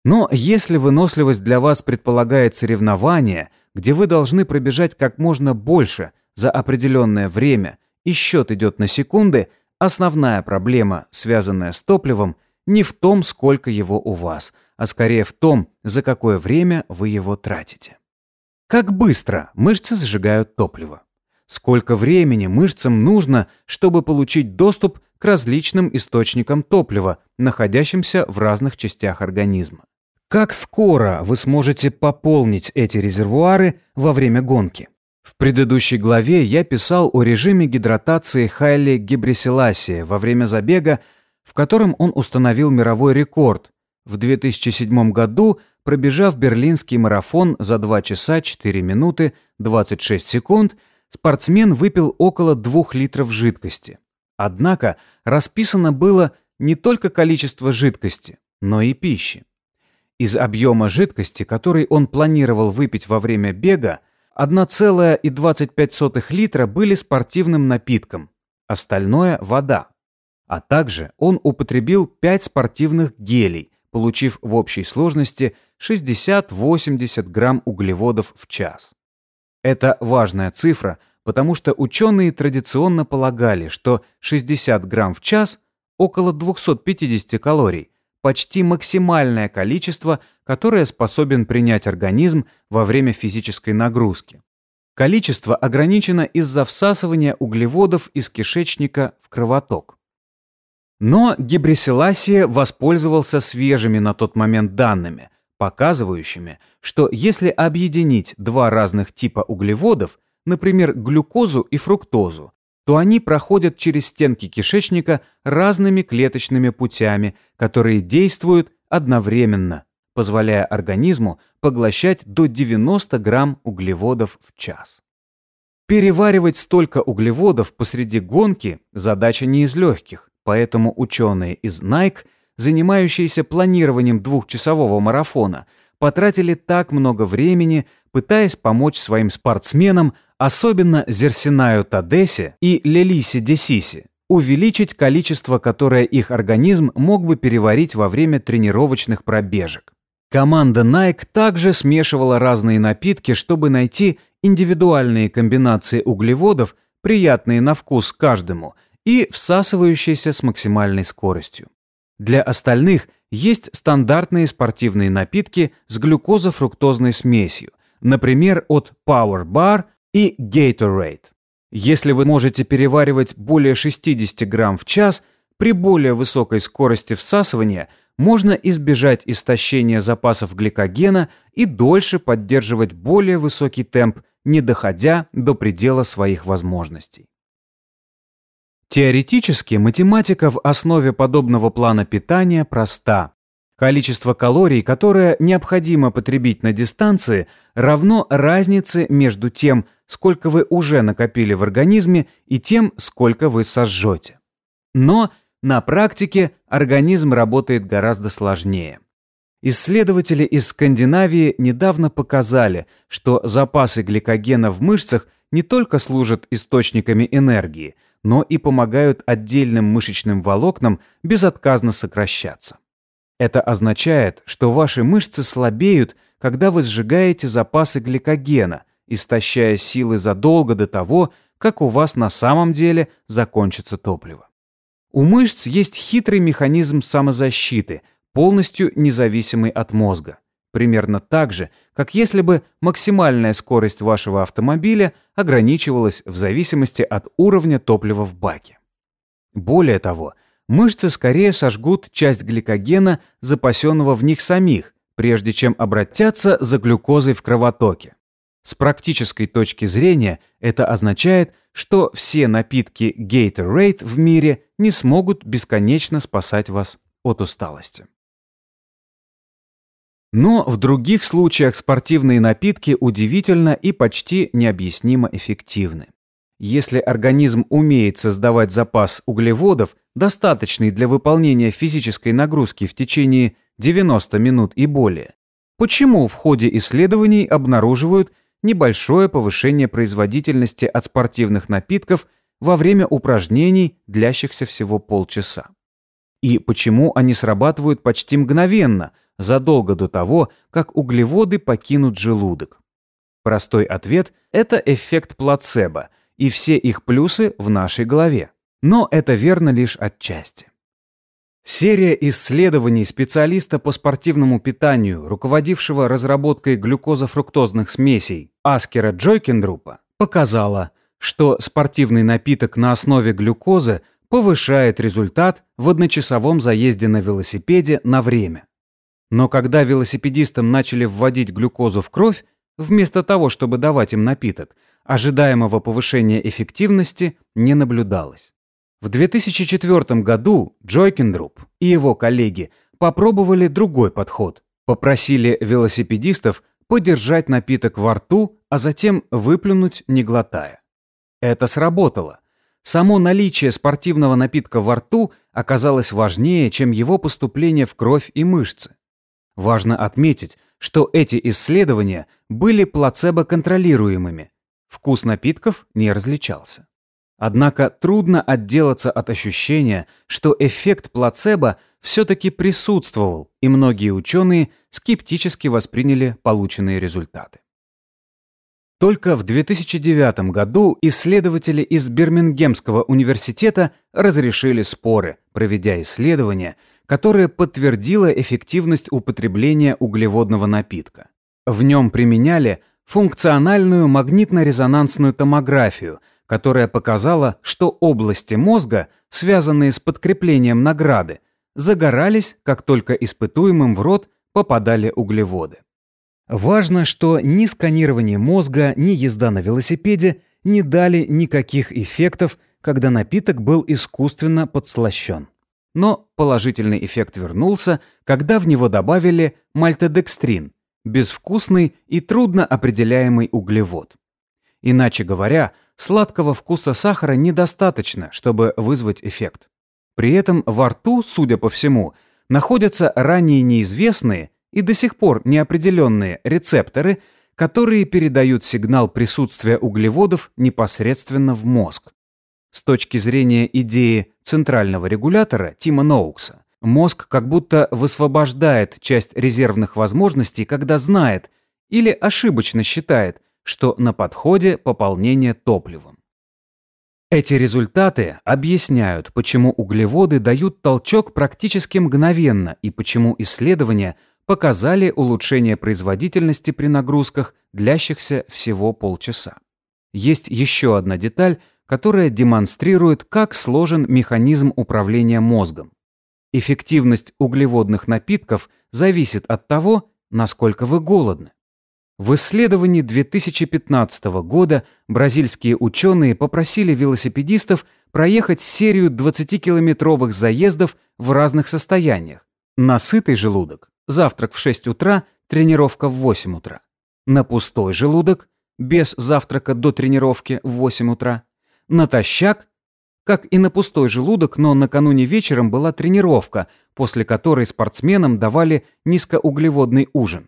Но если выносливость для вас предполагает соревнование, где вы должны пробежать как можно больше за определенное время и счет идет на секунды, основная проблема, связанная с топливом, не в том, сколько его у вас, а скорее в том, за какое время вы его тратите. Как быстро мышцы сжигают топливо? Сколько времени мышцам нужно, чтобы получить доступ к различным источникам топлива, находящимся в разных частях организма? Как скоро вы сможете пополнить эти резервуары во время гонки? В предыдущей главе я писал о режиме гидратации Хайли Гебресиласия во время забега, в котором он установил мировой рекорд, в 2007 году пробежав берлинский марафон за 2 часа 4 минуты 26 секунд, спортсмен выпил около 2 литров жидкости. Однако расписано было не только количество жидкости, но и пищи. Из объема жидкости, который он планировал выпить во время бега, 1,25 литра были спортивным напитком, остальное – вода. А также он употребил 5 спортивных гелей, получив в общей сложности 60-80 грамм углеводов в час. Это важная цифра, потому что ученые традиционно полагали, что 60 грамм в час – около 250 калорий, почти максимальное количество, которое способен принять организм во время физической нагрузки. Количество ограничено из-за всасывания углеводов из кишечника в кровоток. Но Гебресиласия воспользовался свежими на тот момент данными, показывающими, что если объединить два разных типа углеводов, например, глюкозу и фруктозу, то они проходят через стенки кишечника разными клеточными путями, которые действуют одновременно, позволяя организму поглощать до 90 грамм углеводов в час. Переваривать столько углеводов посреди гонки – задача не из легких. Поэтому ученые из Nike, занимающиеся планированием двухчасового марафона, потратили так много времени, пытаясь помочь своим спортсменам, особенно Зерсинаю Тадесе и Лелисе Десисе, увеличить количество, которое их организм мог бы переварить во время тренировочных пробежек. Команда Nike также смешивала разные напитки, чтобы найти индивидуальные комбинации углеводов, приятные на вкус каждому, и всасывающиеся с максимальной скоростью. Для остальных есть стандартные спортивные напитки с глюкозо-фруктозной смесью, например, от Power Bar и Gatorade. Если вы можете переваривать более 60 грамм в час, при более высокой скорости всасывания можно избежать истощения запасов гликогена и дольше поддерживать более высокий темп, не доходя до предела своих возможностей. Теоретически математика в основе подобного плана питания проста. Количество калорий, которое необходимо потребить на дистанции, равно разнице между тем, сколько вы уже накопили в организме, и тем, сколько вы сожжете. Но на практике организм работает гораздо сложнее. Исследователи из Скандинавии недавно показали, что запасы гликогена в мышцах не только служат источниками энергии – но и помогают отдельным мышечным волокнам безотказно сокращаться. Это означает, что ваши мышцы слабеют, когда вы сжигаете запасы гликогена, истощая силы задолго до того, как у вас на самом деле закончится топливо. У мышц есть хитрый механизм самозащиты, полностью независимый от мозга. Примерно так же, как если бы максимальная скорость вашего автомобиля ограничивалась в зависимости от уровня топлива в баке. Более того, мышцы скорее сожгут часть гликогена, запасенного в них самих, прежде чем обратятся за глюкозой в кровотоке. С практической точки зрения это означает, что все напитки Gatorade в мире не смогут бесконечно спасать вас от усталости. Но в других случаях спортивные напитки удивительно и почти необъяснимо эффективны. Если организм умеет создавать запас углеводов, достаточный для выполнения физической нагрузки в течение 90 минут и более, почему в ходе исследований обнаруживают небольшое повышение производительности от спортивных напитков во время упражнений, длящихся всего полчаса? И почему они срабатывают почти мгновенно, задолго до того, как углеводы покинут желудок? Простой ответ – это эффект плацебо – и все их плюсы в нашей голове. Но это верно лишь отчасти. Серия исследований специалиста по спортивному питанию, руководившего разработкой глюкозофруктозных смесей Аскера Джойкендрупа, показала, что спортивный напиток на основе глюкозы повышает результат в одночасовом заезде на велосипеде на время. Но когда велосипедистам начали вводить глюкозу в кровь, вместо того, чтобы давать им напиток, ожидаемого повышения эффективности не наблюдалось. В 2004 году Джойкендруп и его коллеги попробовали другой подход. Попросили велосипедистов подержать напиток во рту, а затем выплюнуть, не глотая. Это сработало. Само наличие спортивного напитка во рту оказалось важнее, чем его поступление в кровь и мышцы. Важно отметить, что эти исследования были плацебо-контролируемыми, Вкус напитков не различался. Однако трудно отделаться от ощущения, что эффект плацебо все-таки присутствовал, и многие ученые скептически восприняли полученные результаты. Только в 2009 году исследователи из Бирмингемского университета разрешили споры, проведя исследование, которое подтвердило эффективность употребления углеводного напитка. В нем применяли функциональную магнитно-резонансную томографию, которая показала, что области мозга, связанные с подкреплением награды, загорались, как только испытуемым в рот попадали углеводы. Важно, что ни сканирование мозга, ни езда на велосипеде не дали никаких эффектов, когда напиток был искусственно подслащен. Но положительный эффект вернулся, когда в него добавили мальтодекстрин, безвкусный и трудно определяемый углевод. Иначе говоря, сладкого вкуса сахара недостаточно, чтобы вызвать эффект. При этом во рту, судя по всему, находятся ранее неизвестные и до сих пор неопределенные рецепторы, которые передают сигнал присутствия углеводов непосредственно в мозг. С точки зрения идеи центрального регулятора Тима Ноукса, Мозг как будто высвобождает часть резервных возможностей, когда знает или ошибочно считает, что на подходе пополнение топливом. Эти результаты объясняют, почему углеводы дают толчок практически мгновенно и почему исследования показали улучшение производительности при нагрузках, длящихся всего полчаса. Есть еще одна деталь, которая демонстрирует, как сложен механизм управления мозгом. Эффективность углеводных напитков зависит от того, насколько вы голодны. В исследовании 2015 года бразильские ученые попросили велосипедистов проехать серию 20-километровых заездов в разных состояниях. На сытый желудок – завтрак в 6 утра, тренировка в 8 утра. На пустой желудок – без завтрака до тренировки в 8 утра. Натощак как и на пустой желудок, но накануне вечером была тренировка, после которой спортсменам давали низкоуглеводный ужин.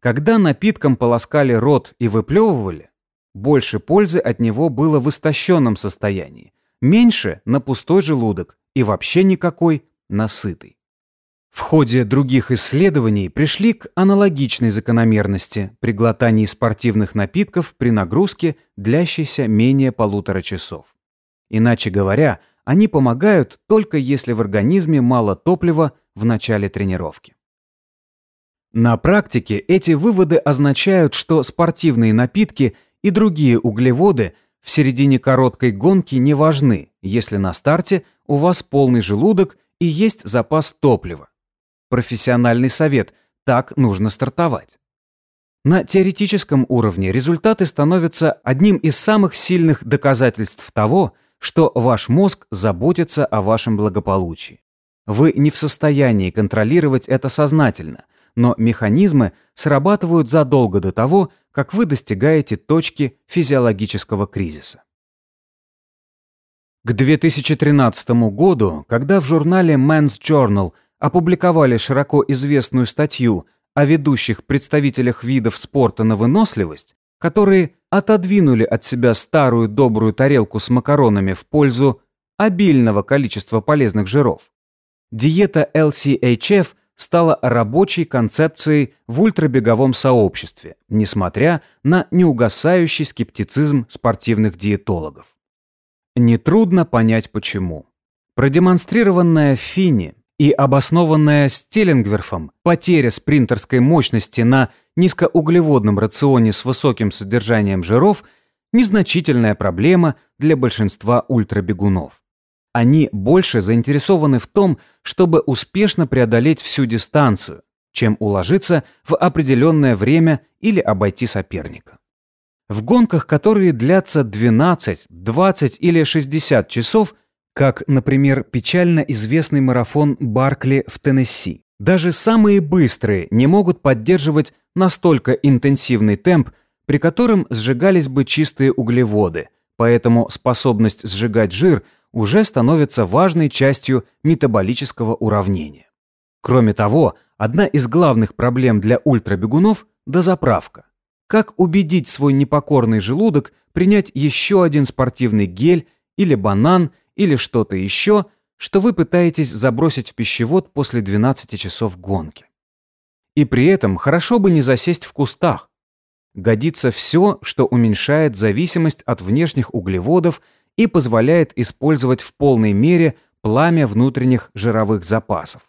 Когда напитком полоскали рот и выплевывали, больше пользы от него было в истощенном состоянии, меньше на пустой желудок и вообще никакой на сытый. В ходе других исследований пришли к аналогичной закономерности при глотании спортивных напитков при нагрузке, длящейся менее полутора часов. Иначе говоря, они помогают только если в организме мало топлива в начале тренировки. На практике эти выводы означают, что спортивные напитки и другие углеводы в середине короткой гонки не важны, если на старте у вас полный желудок и есть запас топлива. Профессиональный совет – так нужно стартовать. На теоретическом уровне результаты становятся одним из самых сильных доказательств того, что ваш мозг заботится о вашем благополучии. Вы не в состоянии контролировать это сознательно, но механизмы срабатывают задолго до того, как вы достигаете точки физиологического кризиса. К 2013 году, когда в журнале Men's Journal опубликовали широко известную статью о ведущих представителях видов спорта на выносливость, которые отодвинули от себя старую добрую тарелку с макаронами в пользу обильного количества полезных жиров, диета LCHF стала рабочей концепцией в ультрабеговом сообществе, несмотря на неугасающий скептицизм спортивных диетологов. Нетрудно понять почему. Продемонстрированная в Фине и обоснованная Стеллингверфом потеря спринтерской мощности на низкоуглеводном рационе с высоким содержанием жиров – незначительная проблема для большинства ультрабегунов. Они больше заинтересованы в том, чтобы успешно преодолеть всю дистанцию, чем уложиться в определенное время или обойти соперника. В гонках, которые длятся 12, 20 или 60 часов, как, например, печально известный марафон Баркли в Теннесси, даже самые быстрые не могут поддерживать настолько интенсивный темп, при котором сжигались бы чистые углеводы, поэтому способность сжигать жир – уже становится важной частью метаболического уравнения. Кроме того, одна из главных проблем для ультрабегунов – дозаправка. Как убедить свой непокорный желудок принять еще один спортивный гель или банан или что-то еще, что вы пытаетесь забросить в пищевод после 12 часов гонки. И при этом хорошо бы не засесть в кустах. Годится все, что уменьшает зависимость от внешних углеводов и позволяет использовать в полной мере пламя внутренних жировых запасов.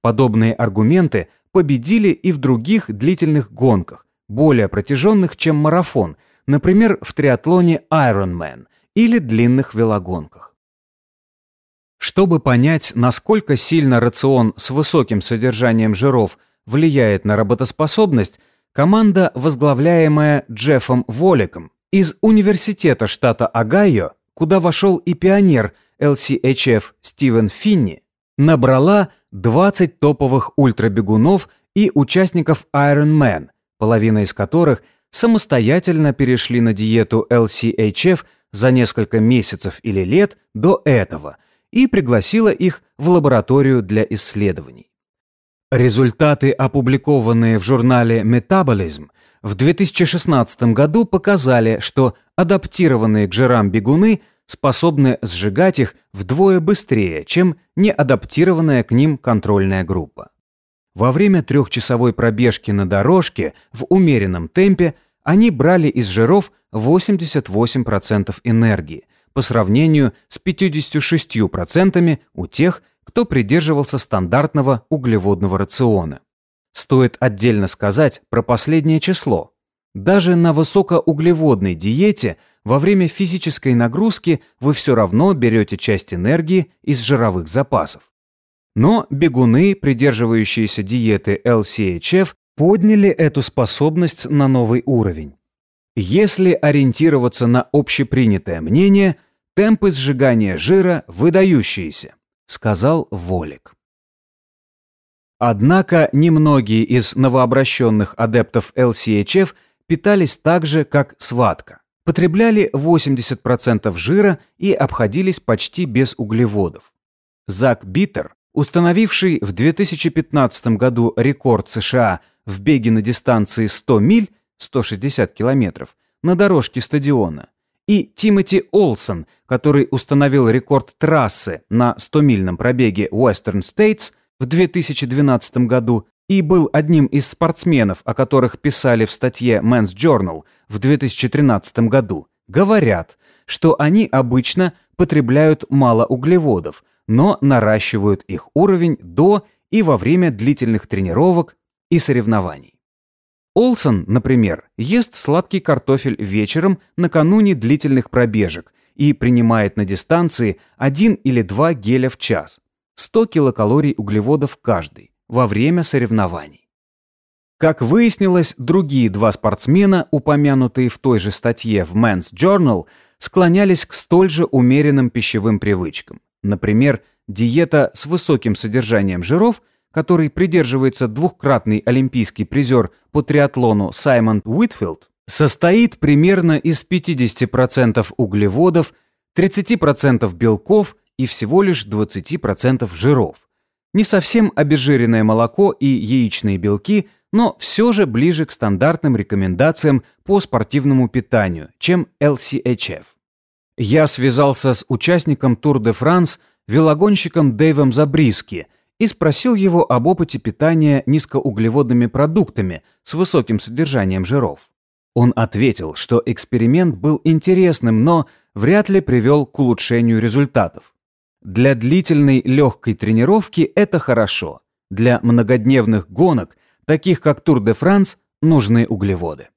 Подобные аргументы победили и в других длительных гонках, более протяженных, чем марафон, например, в триатлоне Ironman или длинных велогонках. Чтобы понять, насколько сильно рацион с высоким содержанием жиров влияет на работоспособность, команда, возглавляемая Джеффом Воликом из Университета штата Огайо, куда вошел и пионер LCHF Стивен Финни, набрала 20 топовых ультрабегунов и участников Ironman, половина из которых самостоятельно перешли на диету LCHF за несколько месяцев или лет до этого и пригласила их в лабораторию для исследований. Результаты, опубликованные в журнале Metabolism, в 2016 году показали, что адаптированные к жирам бегуны способны сжигать их вдвое быстрее, чем неадаптированная к ним контрольная группа. Во время трехчасовой пробежки на дорожке в умеренном темпе они брали из жиров 88% энергии, по сравнению с 56% у тех, кто придерживался стандартного углеводного рациона. Стоит отдельно сказать про последнее число. Даже на высокоуглеводной диете во время физической нагрузки вы все равно берете часть энергии из жировых запасов. Но бегуны, придерживающиеся диеты LCHF, подняли эту способность на новый уровень. Если ориентироваться на общепринятое мнение, темпы сжигания жира выдающиеся, сказал Волик. Однако немногие из новообращенных адептов LCHF питались так же, как сватка. Потребляли 80% жира и обходились почти без углеводов. Зак Биттер, установивший в 2015 году рекорд США в беге на дистанции 100 миль, 160 километров, на дорожке стадиона, и Тимоти Олсон, который установил рекорд трассы на 100-мильном пробеге Western States – в 2012 году и был одним из спортсменов, о которых писали в статье Men's Journal в 2013 году, говорят, что они обычно потребляют мало углеводов, но наращивают их уровень до и во время длительных тренировок и соревнований. Олсон, например, ест сладкий картофель вечером накануне длительных пробежек и принимает на дистанции 1 или 2 геля в час, 100 килокалорий углеводов каждый, во время соревнований. Как выяснилось, другие два спортсмена, упомянутые в той же статье в Men's Journal, склонялись к столь же умеренным пищевым привычкам. Например, диета с высоким содержанием жиров – которой придерживается двухкратный олимпийский призер по триатлону Саймон Уитфилд, состоит примерно из 50% углеводов, 30% белков и всего лишь 20% жиров. Не совсем обезжиренное молоко и яичные белки, но все же ближе к стандартным рекомендациям по спортивному питанию, чем LCHF. Я связался с участником Tour de France, велогонщиком Дэйвом Забриски, и спросил его об опыте питания низкоуглеводными продуктами с высоким содержанием жиров. Он ответил, что эксперимент был интересным, но вряд ли привел к улучшению результатов. Для длительной легкой тренировки это хорошо. Для многодневных гонок, таких как Тур де Франс, нужны углеводы.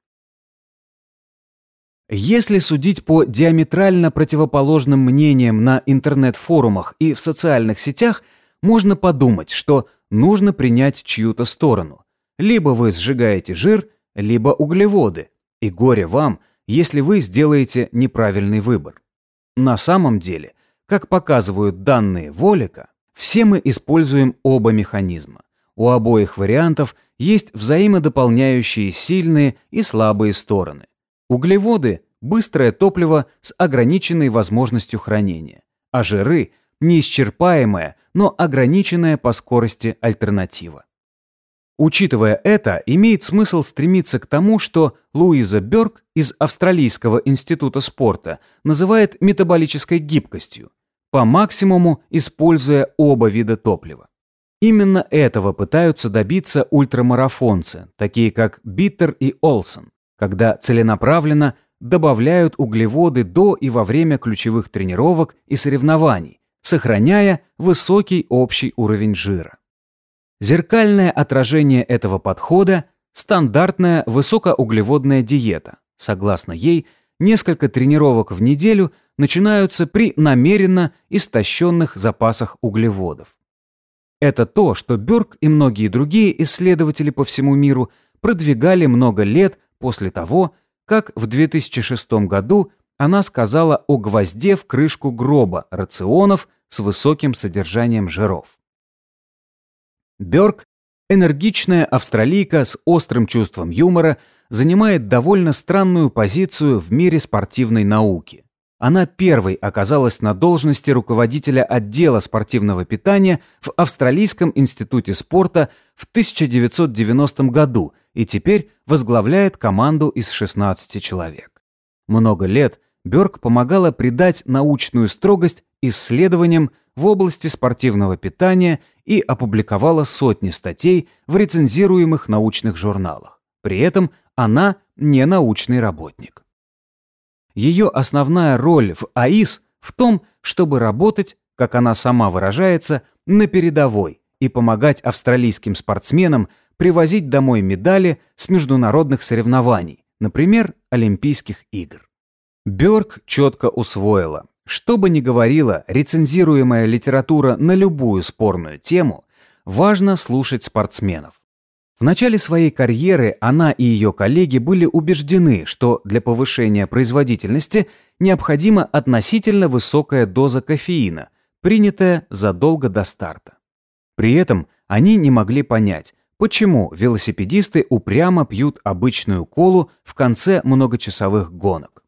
Если судить по диаметрально противоположным мнениям на интернет-форумах и в социальных сетях – можно подумать, что нужно принять чью-то сторону. Либо вы сжигаете жир, либо углеводы. И горе вам, если вы сделаете неправильный выбор. На самом деле, как показывают данные Волика, все мы используем оба механизма. У обоих вариантов есть взаимодополняющие сильные и слабые стороны. Углеводы – быстрое топливо с ограниченной возможностью хранения, а жиры неисчерпаемая, но ограниченная по скорости альтернатива. Учитывая это, имеет смысл стремиться к тому, что Луиза Бёрк из Австралийского института спорта называет метаболической гибкостью, по максимуму используя оба вида топлива. Именно этого пытаются добиться ультрамарафонцы, такие как Биттер и Олсон, когда целенаправленно добавляют углеводы до и во время ключевых тренировок и соревнований, сохраняя высокий общий уровень жира. Зеркальное отражение этого подхода – стандартная высокоуглеводная диета. Согласно ей, несколько тренировок в неделю начинаются при намеренно истощенных запасах углеводов. Это то, что Бёрк и многие другие исследователи по всему миру продвигали много лет после того, как в 2006 году она сказала о гвозде в крышку гроба рационов с высоким содержанием жиров. Бёрк, энергичная австралийка с острым чувством юмора, занимает довольно странную позицию в мире спортивной науки. Она первой оказалась на должности руководителя отдела спортивного питания в Австралийском институте спорта в 1990 году и теперь возглавляет команду из 16 человек. Много лет Бёрк помогала придать научную строгость исследованиям в области спортивного питания и опубликовала сотни статей в рецензируемых научных журналах. При этом она не научный работник. Ее основная роль в АИС в том, чтобы работать, как она сама выражается, на передовой и помогать австралийским спортсменам привозить домой медали с международных соревнований, например, Олимпийских игр. Бёрк четко усвоила, что бы ни говорила рецензируемая литература на любую спорную тему, важно слушать спортсменов. В начале своей карьеры она и ее коллеги были убеждены, что для повышения производительности необходима относительно высокая доза кофеина, принятая задолго до старта. При этом они не могли понять, почему велосипедисты упрямо пьют обычную колу в конце многочасовых гонок.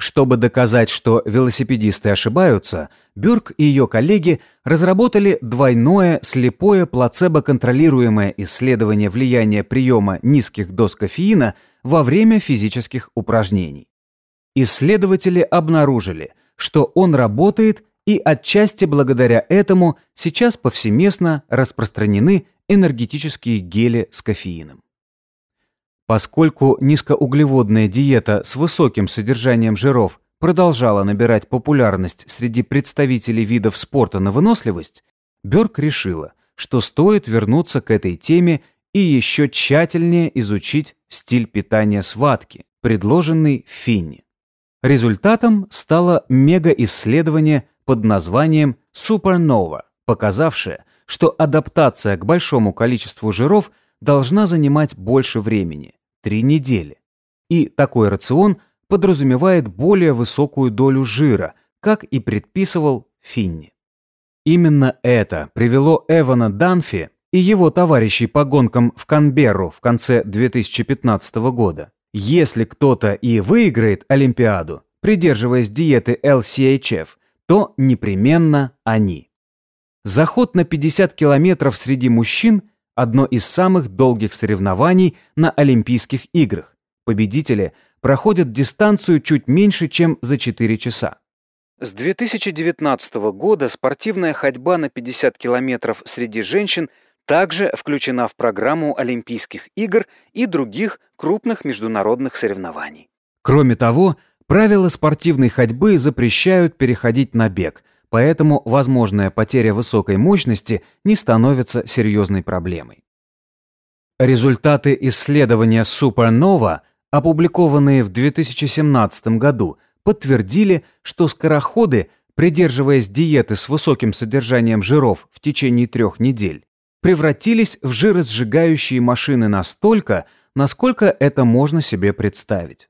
Чтобы доказать, что велосипедисты ошибаются, Бюрк и ее коллеги разработали двойное слепое плацебо-контролируемое исследование влияния приема низких доз кофеина во время физических упражнений. Исследователи обнаружили, что он работает и отчасти благодаря этому сейчас повсеместно распространены энергетические гели с кофеином. Поскольку низкоуглеводная диета с высоким содержанием жиров продолжала набирать популярность среди представителей видов спорта на выносливость, Бёрк решила, что стоит вернуться к этой теме и еще тщательнее изучить стиль питания схватки, предложенный Финни. Результатом стало мега-исследование под названием Supernova, показавшее, что адаптация к большому количеству жиров должна занимать больше времени – три недели. И такой рацион подразумевает более высокую долю жира, как и предписывал Финни. Именно это привело Эвана Данфи и его товарищей по гонкам в Канберру в конце 2015 года. Если кто-то и выиграет Олимпиаду, придерживаясь диеты LCHF, то непременно они. Заход на 50 километров среди мужчин – одно из самых долгих соревнований на Олимпийских играх. Победители проходят дистанцию чуть меньше, чем за 4 часа. С 2019 года спортивная ходьба на 50 километров среди женщин также включена в программу Олимпийских игр и других крупных международных соревнований. Кроме того, правила спортивной ходьбы запрещают переходить на бег, поэтому возможная потеря высокой мощности не становится серьезной проблемой. Результаты исследования Supernova, опубликованные в 2017 году, подтвердили, что скороходы, придерживаясь диеты с высоким содержанием жиров в течение трех недель, превратились в жиросжигающие машины настолько, насколько это можно себе представить.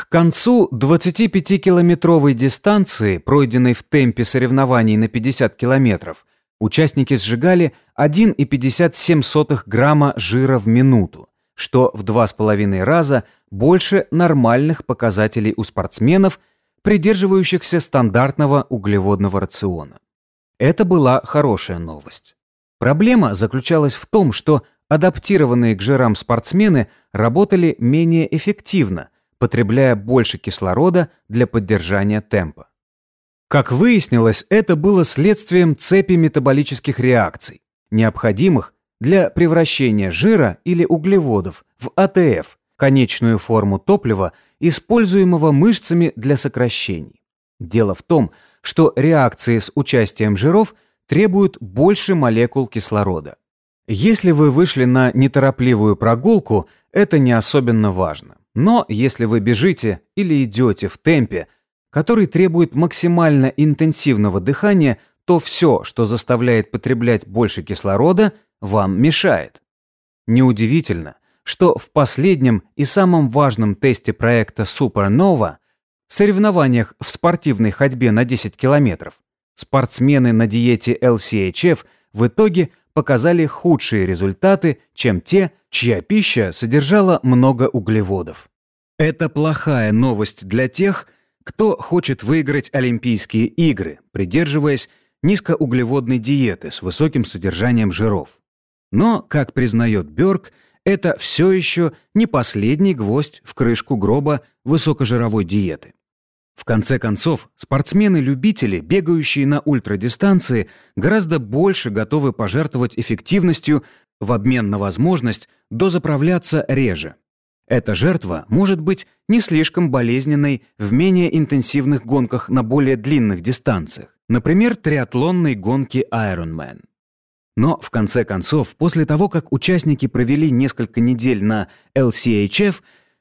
К концу 25-километровой дистанции, пройденной в темпе соревнований на 50 километров, участники сжигали 1,57 грамма жира в минуту, что в 2,5 раза больше нормальных показателей у спортсменов, придерживающихся стандартного углеводного рациона. Это была хорошая новость. Проблема заключалась в том, что адаптированные к жирам спортсмены работали менее эффективно, потребляя больше кислорода для поддержания темпа. Как выяснилось, это было следствием цепи метаболических реакций, необходимых для превращения жира или углеводов в АТФ, конечную форму топлива, используемого мышцами для сокращений. Дело в том, что реакции с участием жиров – требуют больше молекул кислорода. Если вы вышли на неторопливую прогулку, это не особенно важно. Но если вы бежите или идете в темпе, который требует максимально интенсивного дыхания, то все, что заставляет потреблять больше кислорода, вам мешает. Неудивительно, что в последнем и самом важном тесте проекта Supernova, соревнованиях в спортивной ходьбе на 10 километров, Спортсмены на диете LCHF в итоге показали худшие результаты, чем те, чья пища содержала много углеводов. Это плохая новость для тех, кто хочет выиграть Олимпийские игры, придерживаясь низкоуглеводной диеты с высоким содержанием жиров. Но, как признает Бёрк, это все еще не последний гвоздь в крышку гроба высокожировой диеты. В конце концов, спортсмены-любители, бегающие на ультрадистанции, гораздо больше готовы пожертвовать эффективностью в обмен на возможность дозаправляться реже. Эта жертва может быть не слишком болезненной в менее интенсивных гонках на более длинных дистанциях, например, триатлонной гонки Ironman. Но, в конце концов, после того, как участники провели несколько недель на LCHF,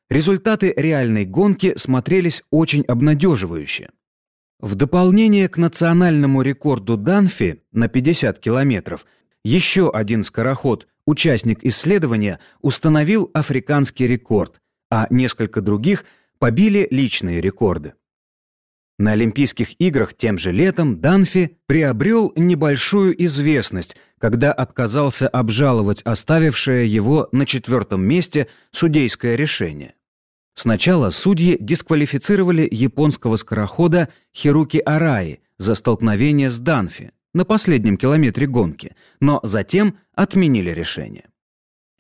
Результаты реальной гонки смотрелись очень обнадеживающе. В дополнение к национальному рекорду Данфи на 50 километров, еще один скороход, участник исследования, установил африканский рекорд, а несколько других побили личные рекорды. На Олимпийских играх тем же летом Данфи приобрел небольшую известность, когда отказался обжаловать оставившее его на четвертом месте судейское решение. Сначала судьи дисквалифицировали японского скорохода Хируки Араи за столкновение с Данфи на последнем километре гонки, но затем отменили решение.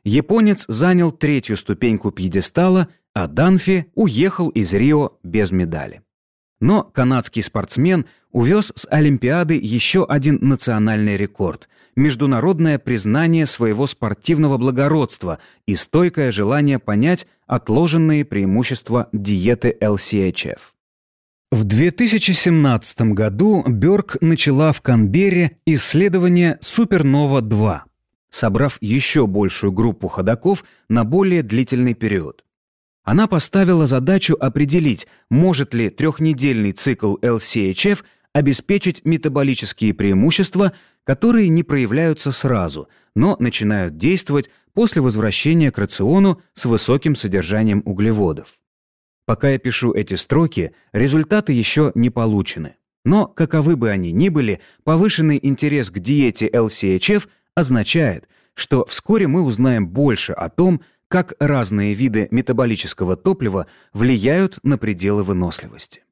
Японец занял третью ступеньку пьедестала, а Данфи уехал из Рио без медали. Но канадский спортсмен увез с Олимпиады еще один национальный рекорд – международное признание своего спортивного благородства и стойкое желание понять отложенные преимущества диеты LCHF. В 2017 году Бёрк начала в Канберре исследование Супернова-2, собрав еще большую группу ходаков на более длительный период. Она поставила задачу определить, может ли трехнедельный цикл LCHF обеспечить метаболические преимущества, которые не проявляются сразу, но начинают действовать после возвращения к рациону с высоким содержанием углеводов. Пока я пишу эти строки, результаты еще не получены. Но, каковы бы они ни были, повышенный интерес к диете LCHF означает, что вскоре мы узнаем больше о том, как разные виды метаболического топлива влияют на пределы выносливости.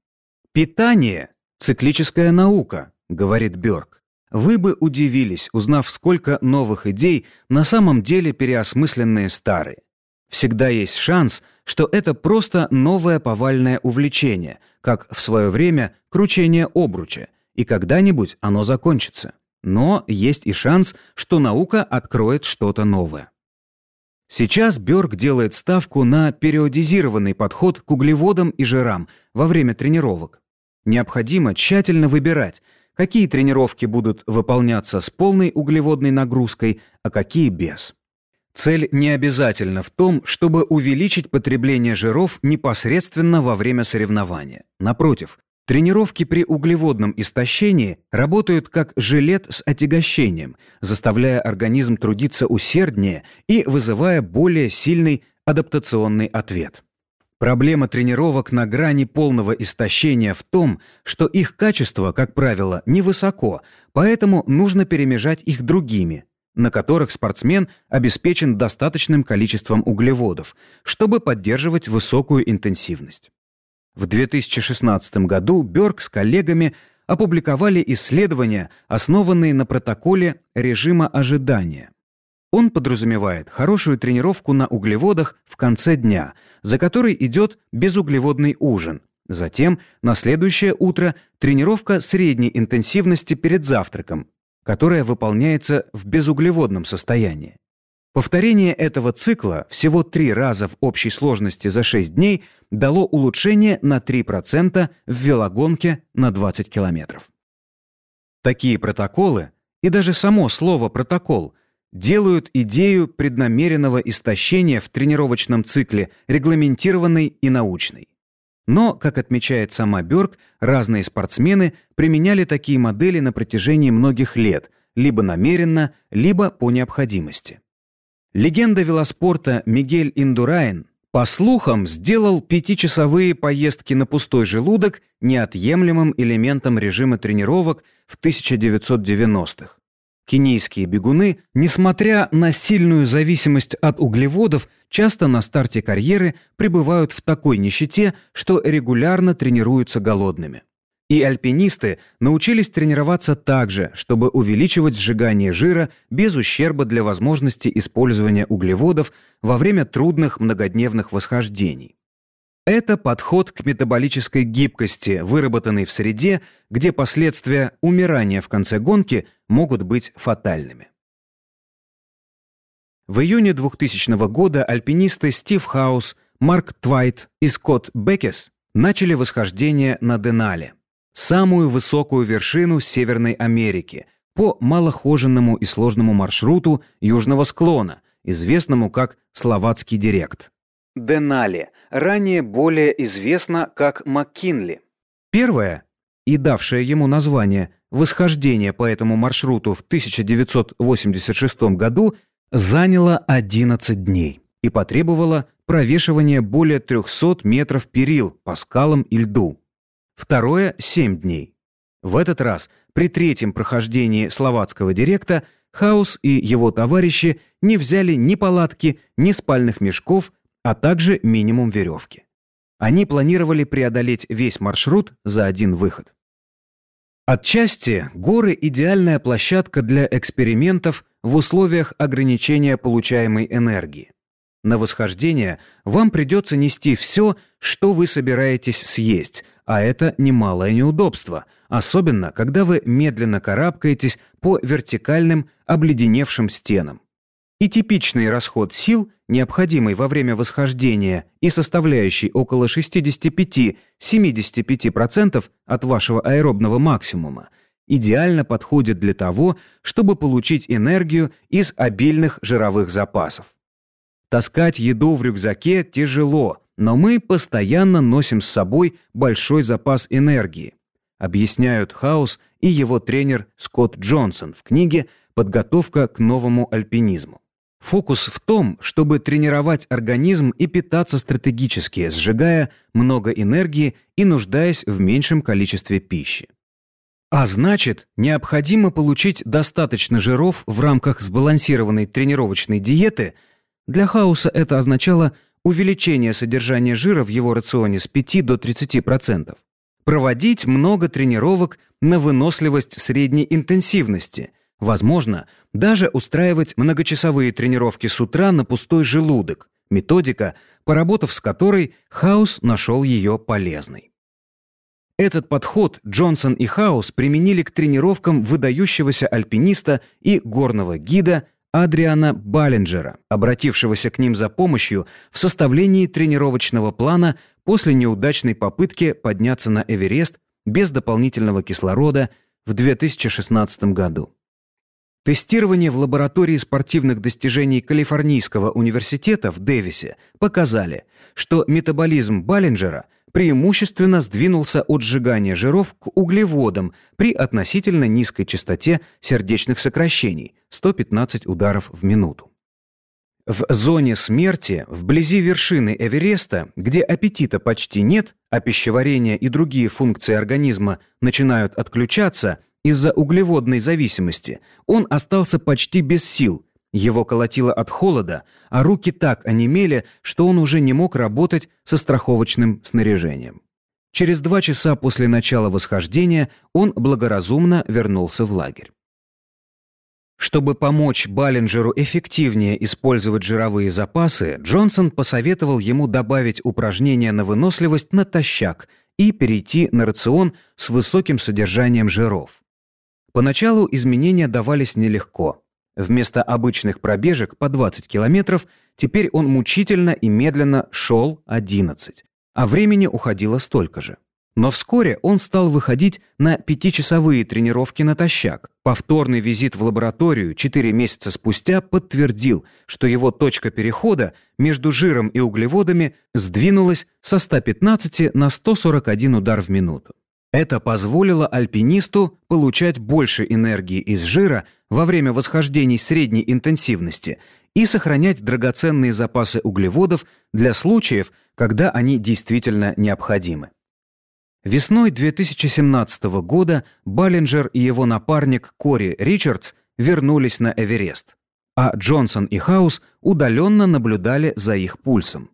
«Питание – циклическая наука», – говорит Бёрк. Вы бы удивились, узнав, сколько новых идей на самом деле переосмысленные старые. Всегда есть шанс, что это просто новое повальное увлечение, как в свое время кручение обруча, и когда-нибудь оно закончится. Но есть и шанс, что наука откроет что-то новое. Сейчас Бёрк делает ставку на периодизированный подход к углеводам и жирам во время тренировок. Необходимо тщательно выбирать, какие тренировки будут выполняться с полной углеводной нагрузкой, а какие без. Цель не обязательно в том, чтобы увеличить потребление жиров непосредственно во время соревнования. Напротив, тренировки при углеводном истощении работают как жилет с отягощением, заставляя организм трудиться усерднее и вызывая более сильный адаптационный ответ. Проблема тренировок на грани полного истощения в том, что их качество, как правило, невысоко, поэтому нужно перемежать их другими, на которых спортсмен обеспечен достаточным количеством углеводов, чтобы поддерживать высокую интенсивность. В 2016 году Бёрк с коллегами опубликовали исследования, основанные на протоколе режима ожидания. Он подразумевает хорошую тренировку на углеводах в конце дня, за которой идет безуглеводный ужин. Затем на следующее утро тренировка средней интенсивности перед завтраком, которая выполняется в безуглеводном состоянии. Повторение этого цикла всего три раза в общей сложности за 6 дней дало улучшение на 3% в велогонке на 20 километров. Такие протоколы, и даже само слово «протокол», делают идею преднамеренного истощения в тренировочном цикле регламентированной и научной. Но, как отмечает сама Бёрк, разные спортсмены применяли такие модели на протяжении многих лет, либо намеренно, либо по необходимости. Легенда велоспорта Мигель Индурайн, по слухам, сделал пятичасовые поездки на пустой желудок неотъемлемым элементом режима тренировок в 1990-х. Кенийские бегуны, несмотря на сильную зависимость от углеводов, часто на старте карьеры пребывают в такой нищете, что регулярно тренируются голодными. И альпинисты научились тренироваться так же, чтобы увеличивать сжигание жира без ущерба для возможности использования углеводов во время трудных многодневных восхождений. Это подход к метаболической гибкости, выработанный в среде, где последствия умирания в конце гонки могут быть фатальными. В июне 2000 года альпинисты Стив Хаус, Марк Твайт и Скотт Беккес начали восхождение на Денале, самую высокую вершину Северной Америки, по малохоженному и сложному маршруту южного склона, известному как Словацкий директ. Денали, ранее более известно как Маккинли. Первое, и давшее ему название «Восхождение по этому маршруту» в 1986 году, заняло 11 дней и потребовало провешивания более 300 метров перил по скалам и льду. Второе – 7 дней. В этот раз, при третьем прохождении словацкого директа, Хаус и его товарищи не взяли ни палатки, ни спальных мешков, а также минимум веревки. Они планировали преодолеть весь маршрут за один выход. Отчасти горы – идеальная площадка для экспериментов в условиях ограничения получаемой энергии. На восхождение вам придется нести все, что вы собираетесь съесть, а это немалое неудобство, особенно когда вы медленно карабкаетесь по вертикальным обледеневшим стенам. И типичный расход сил, необходимый во время восхождения и составляющий около 65-75% от вашего аэробного максимума, идеально подходит для того, чтобы получить энергию из обильных жировых запасов. Таскать еду в рюкзаке тяжело, но мы постоянно носим с собой большой запас энергии, объясняют Хаус и его тренер Скотт Джонсон в книге «Подготовка к новому альпинизму». Фокус в том, чтобы тренировать организм и питаться стратегически, сжигая много энергии и нуждаясь в меньшем количестве пищи. А значит, необходимо получить достаточно жиров в рамках сбалансированной тренировочной диеты. Для Хауса это означало увеличение содержания жира в его рационе с 5 до 30%. Проводить много тренировок на выносливость средней интенсивности. Возможно, даже устраивать многочасовые тренировки с утра на пустой желудок. Методика, поработав с которой, Хаус нашел ее полезной. Этот подход Джонсон и Хаус применили к тренировкам выдающегося альпиниста и горного гида Адриана Баллинджера, обратившегося к ним за помощью в составлении тренировочного плана после неудачной попытки подняться на Эверест без дополнительного кислорода в 2016 году. Тестирование в лаборатории спортивных достижений Калифорнийского университета в Дэвисе показали, что метаболизм Баллинджера – преимущественно сдвинулся от сжигания жиров к углеводам при относительно низкой частоте сердечных сокращений – 115 ударов в минуту. В зоне смерти, вблизи вершины Эвереста, где аппетита почти нет, а пищеварение и другие функции организма начинают отключаться из-за углеводной зависимости, он остался почти без сил его колотило от холода, а руки так онемели, что он уже не мог работать со страховочным снаряжением. Через два часа после начала восхождения он благоразумно вернулся в лагерь. Чтобы помочь Баллинджеру эффективнее использовать жировые запасы, Джонсон посоветовал ему добавить упражнения на выносливость натощак и перейти на рацион с высоким содержанием жиров. Поначалу изменения давались нелегко. Вместо обычных пробежек по 20 километров теперь он мучительно и медленно шел 11, а времени уходило столько же. Но вскоре он стал выходить на пятичасовые тренировки натощак. Повторный визит в лабораторию 4 месяца спустя подтвердил, что его точка перехода между жиром и углеводами сдвинулась со 115 на 141 удар в минуту. Это позволило альпинисту получать больше энергии из жира во время восхождений средней интенсивности и сохранять драгоценные запасы углеводов для случаев, когда они действительно необходимы. Весной 2017 года Баллинджер и его напарник Кори Ричардс вернулись на Эверест, а Джонсон и Хаус удаленно наблюдали за их пульсом.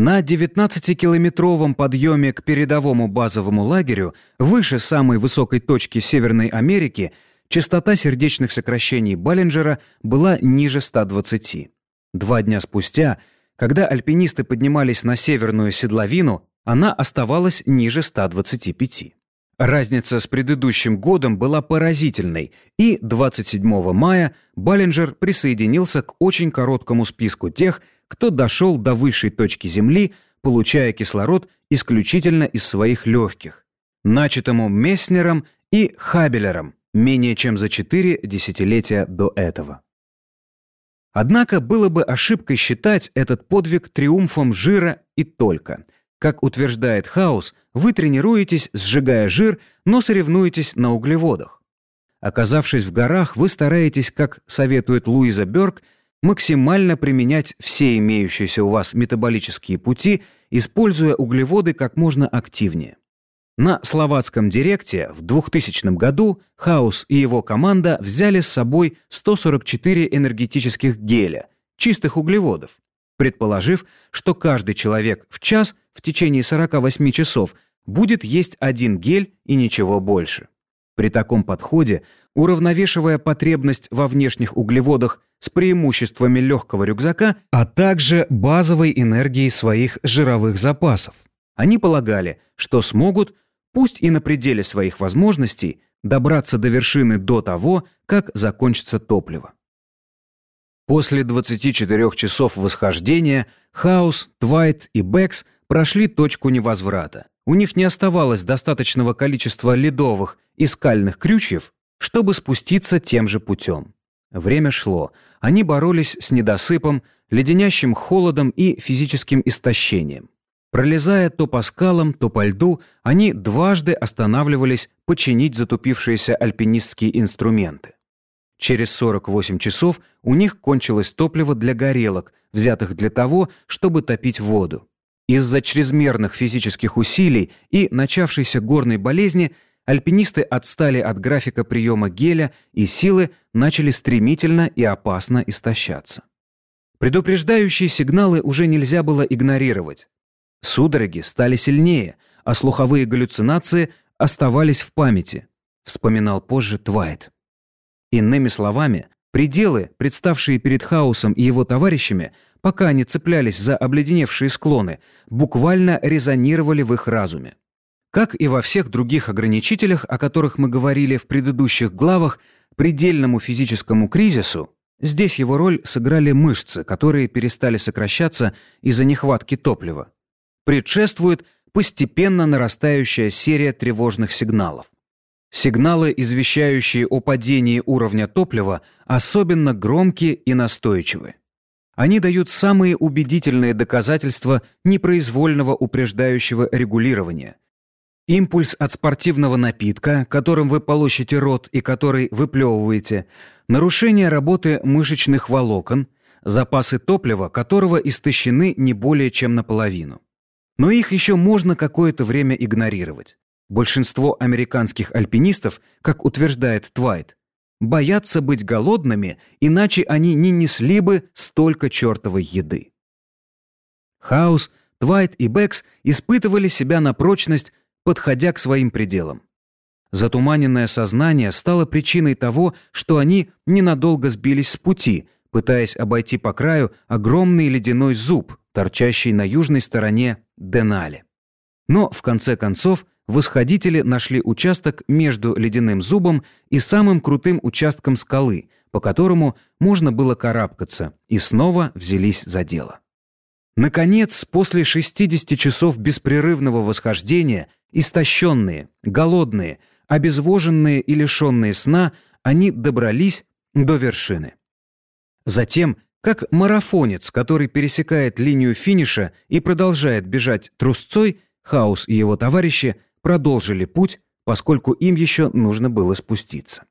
На 19-километровом подъеме к передовому базовому лагерю, выше самой высокой точки Северной Америки, частота сердечных сокращений Баллинджера была ниже 120. Два дня спустя, когда альпинисты поднимались на северную седловину, она оставалась ниже 125. Разница с предыдущим годом была поразительной, и 27 мая Баллинджер присоединился к очень короткому списку тех, кто дошел до высшей точки Земли, получая кислород исключительно из своих легких, начатому Месснером и Хабелером менее чем за четыре десятилетия до этого. Однако было бы ошибкой считать этот подвиг триумфом жира и только. Как утверждает Хаус, вы тренируетесь, сжигая жир, но соревнуетесь на углеводах. Оказавшись в горах, вы стараетесь, как советует Луиза Бёрк, максимально применять все имеющиеся у вас метаболические пути, используя углеводы как можно активнее. На словацком директе в 2000 году Хаус и его команда взяли с собой 144 энергетических геля, чистых углеводов, предположив, что каждый человек в час в течение 48 часов будет есть один гель и ничего больше. При таком подходе, уравновешивая потребность во внешних углеводах с преимуществами легкого рюкзака, а также базовой энергией своих жировых запасов, они полагали, что смогут, пусть и на пределе своих возможностей, добраться до вершины до того, как закончится топливо. После 24 часов восхождения Хаус, Твайт и Бэкс прошли точку невозврата. У них не оставалось достаточного количества ледовых и скальных крючьев, чтобы спуститься тем же путем. Время шло. Они боролись с недосыпом, леденящим холодом и физическим истощением. Пролезая то по скалам, то по льду, они дважды останавливались починить затупившиеся альпинистские инструменты. Через 48 часов у них кончилось топливо для горелок, взятых для того, чтобы топить воду. Из-за чрезмерных физических усилий и начавшейся горной болезни альпинисты отстали от графика приема геля и силы начали стремительно и опасно истощаться. Предупреждающие сигналы уже нельзя было игнорировать. Судороги стали сильнее, а слуховые галлюцинации оставались в памяти, вспоминал позже Твайт. Иными словами, пределы, представшие перед Хаусом и его товарищами, пока они цеплялись за обледеневшие склоны, буквально резонировали в их разуме. Как и во всех других ограничителях, о которых мы говорили в предыдущих главах, предельному физическому кризису, здесь его роль сыграли мышцы, которые перестали сокращаться из-за нехватки топлива. Предшествует постепенно нарастающая серия тревожных сигналов. Сигналы, извещающие о падении уровня топлива, особенно громкие и настойчивые. Они дают самые убедительные доказательства непроизвольного упреждающего регулирования. Импульс от спортивного напитка, которым вы полощете рот и который выплевываете, нарушение работы мышечных волокон, запасы топлива которого истощены не более чем наполовину. Но их еще можно какое-то время игнорировать. Большинство американских альпинистов, как утверждает Твайт, боятся быть голодными, иначе они не несли бы столько чертовой еды. Хаус, Твайт и Бэкс испытывали себя на прочность, подходя к своим пределам. Затуманенное сознание стало причиной того, что они ненадолго сбились с пути, пытаясь обойти по краю огромный ледяной зуб, торчащий на южной стороне Денали. Но, в конце концов, восходители нашли участок между ледяным зубом и самым крутым участком скалы, по которому можно было карабкаться, и снова взялись за дело. Наконец, после 60 часов беспрерывного восхождения, истощенные, голодные, обезвоженные и лишенные сна, они добрались до вершины. Затем, как марафонец, который пересекает линию финиша и продолжает бежать трусцой, Хаус и его товарищи продолжили путь, поскольку им еще нужно было спуститься.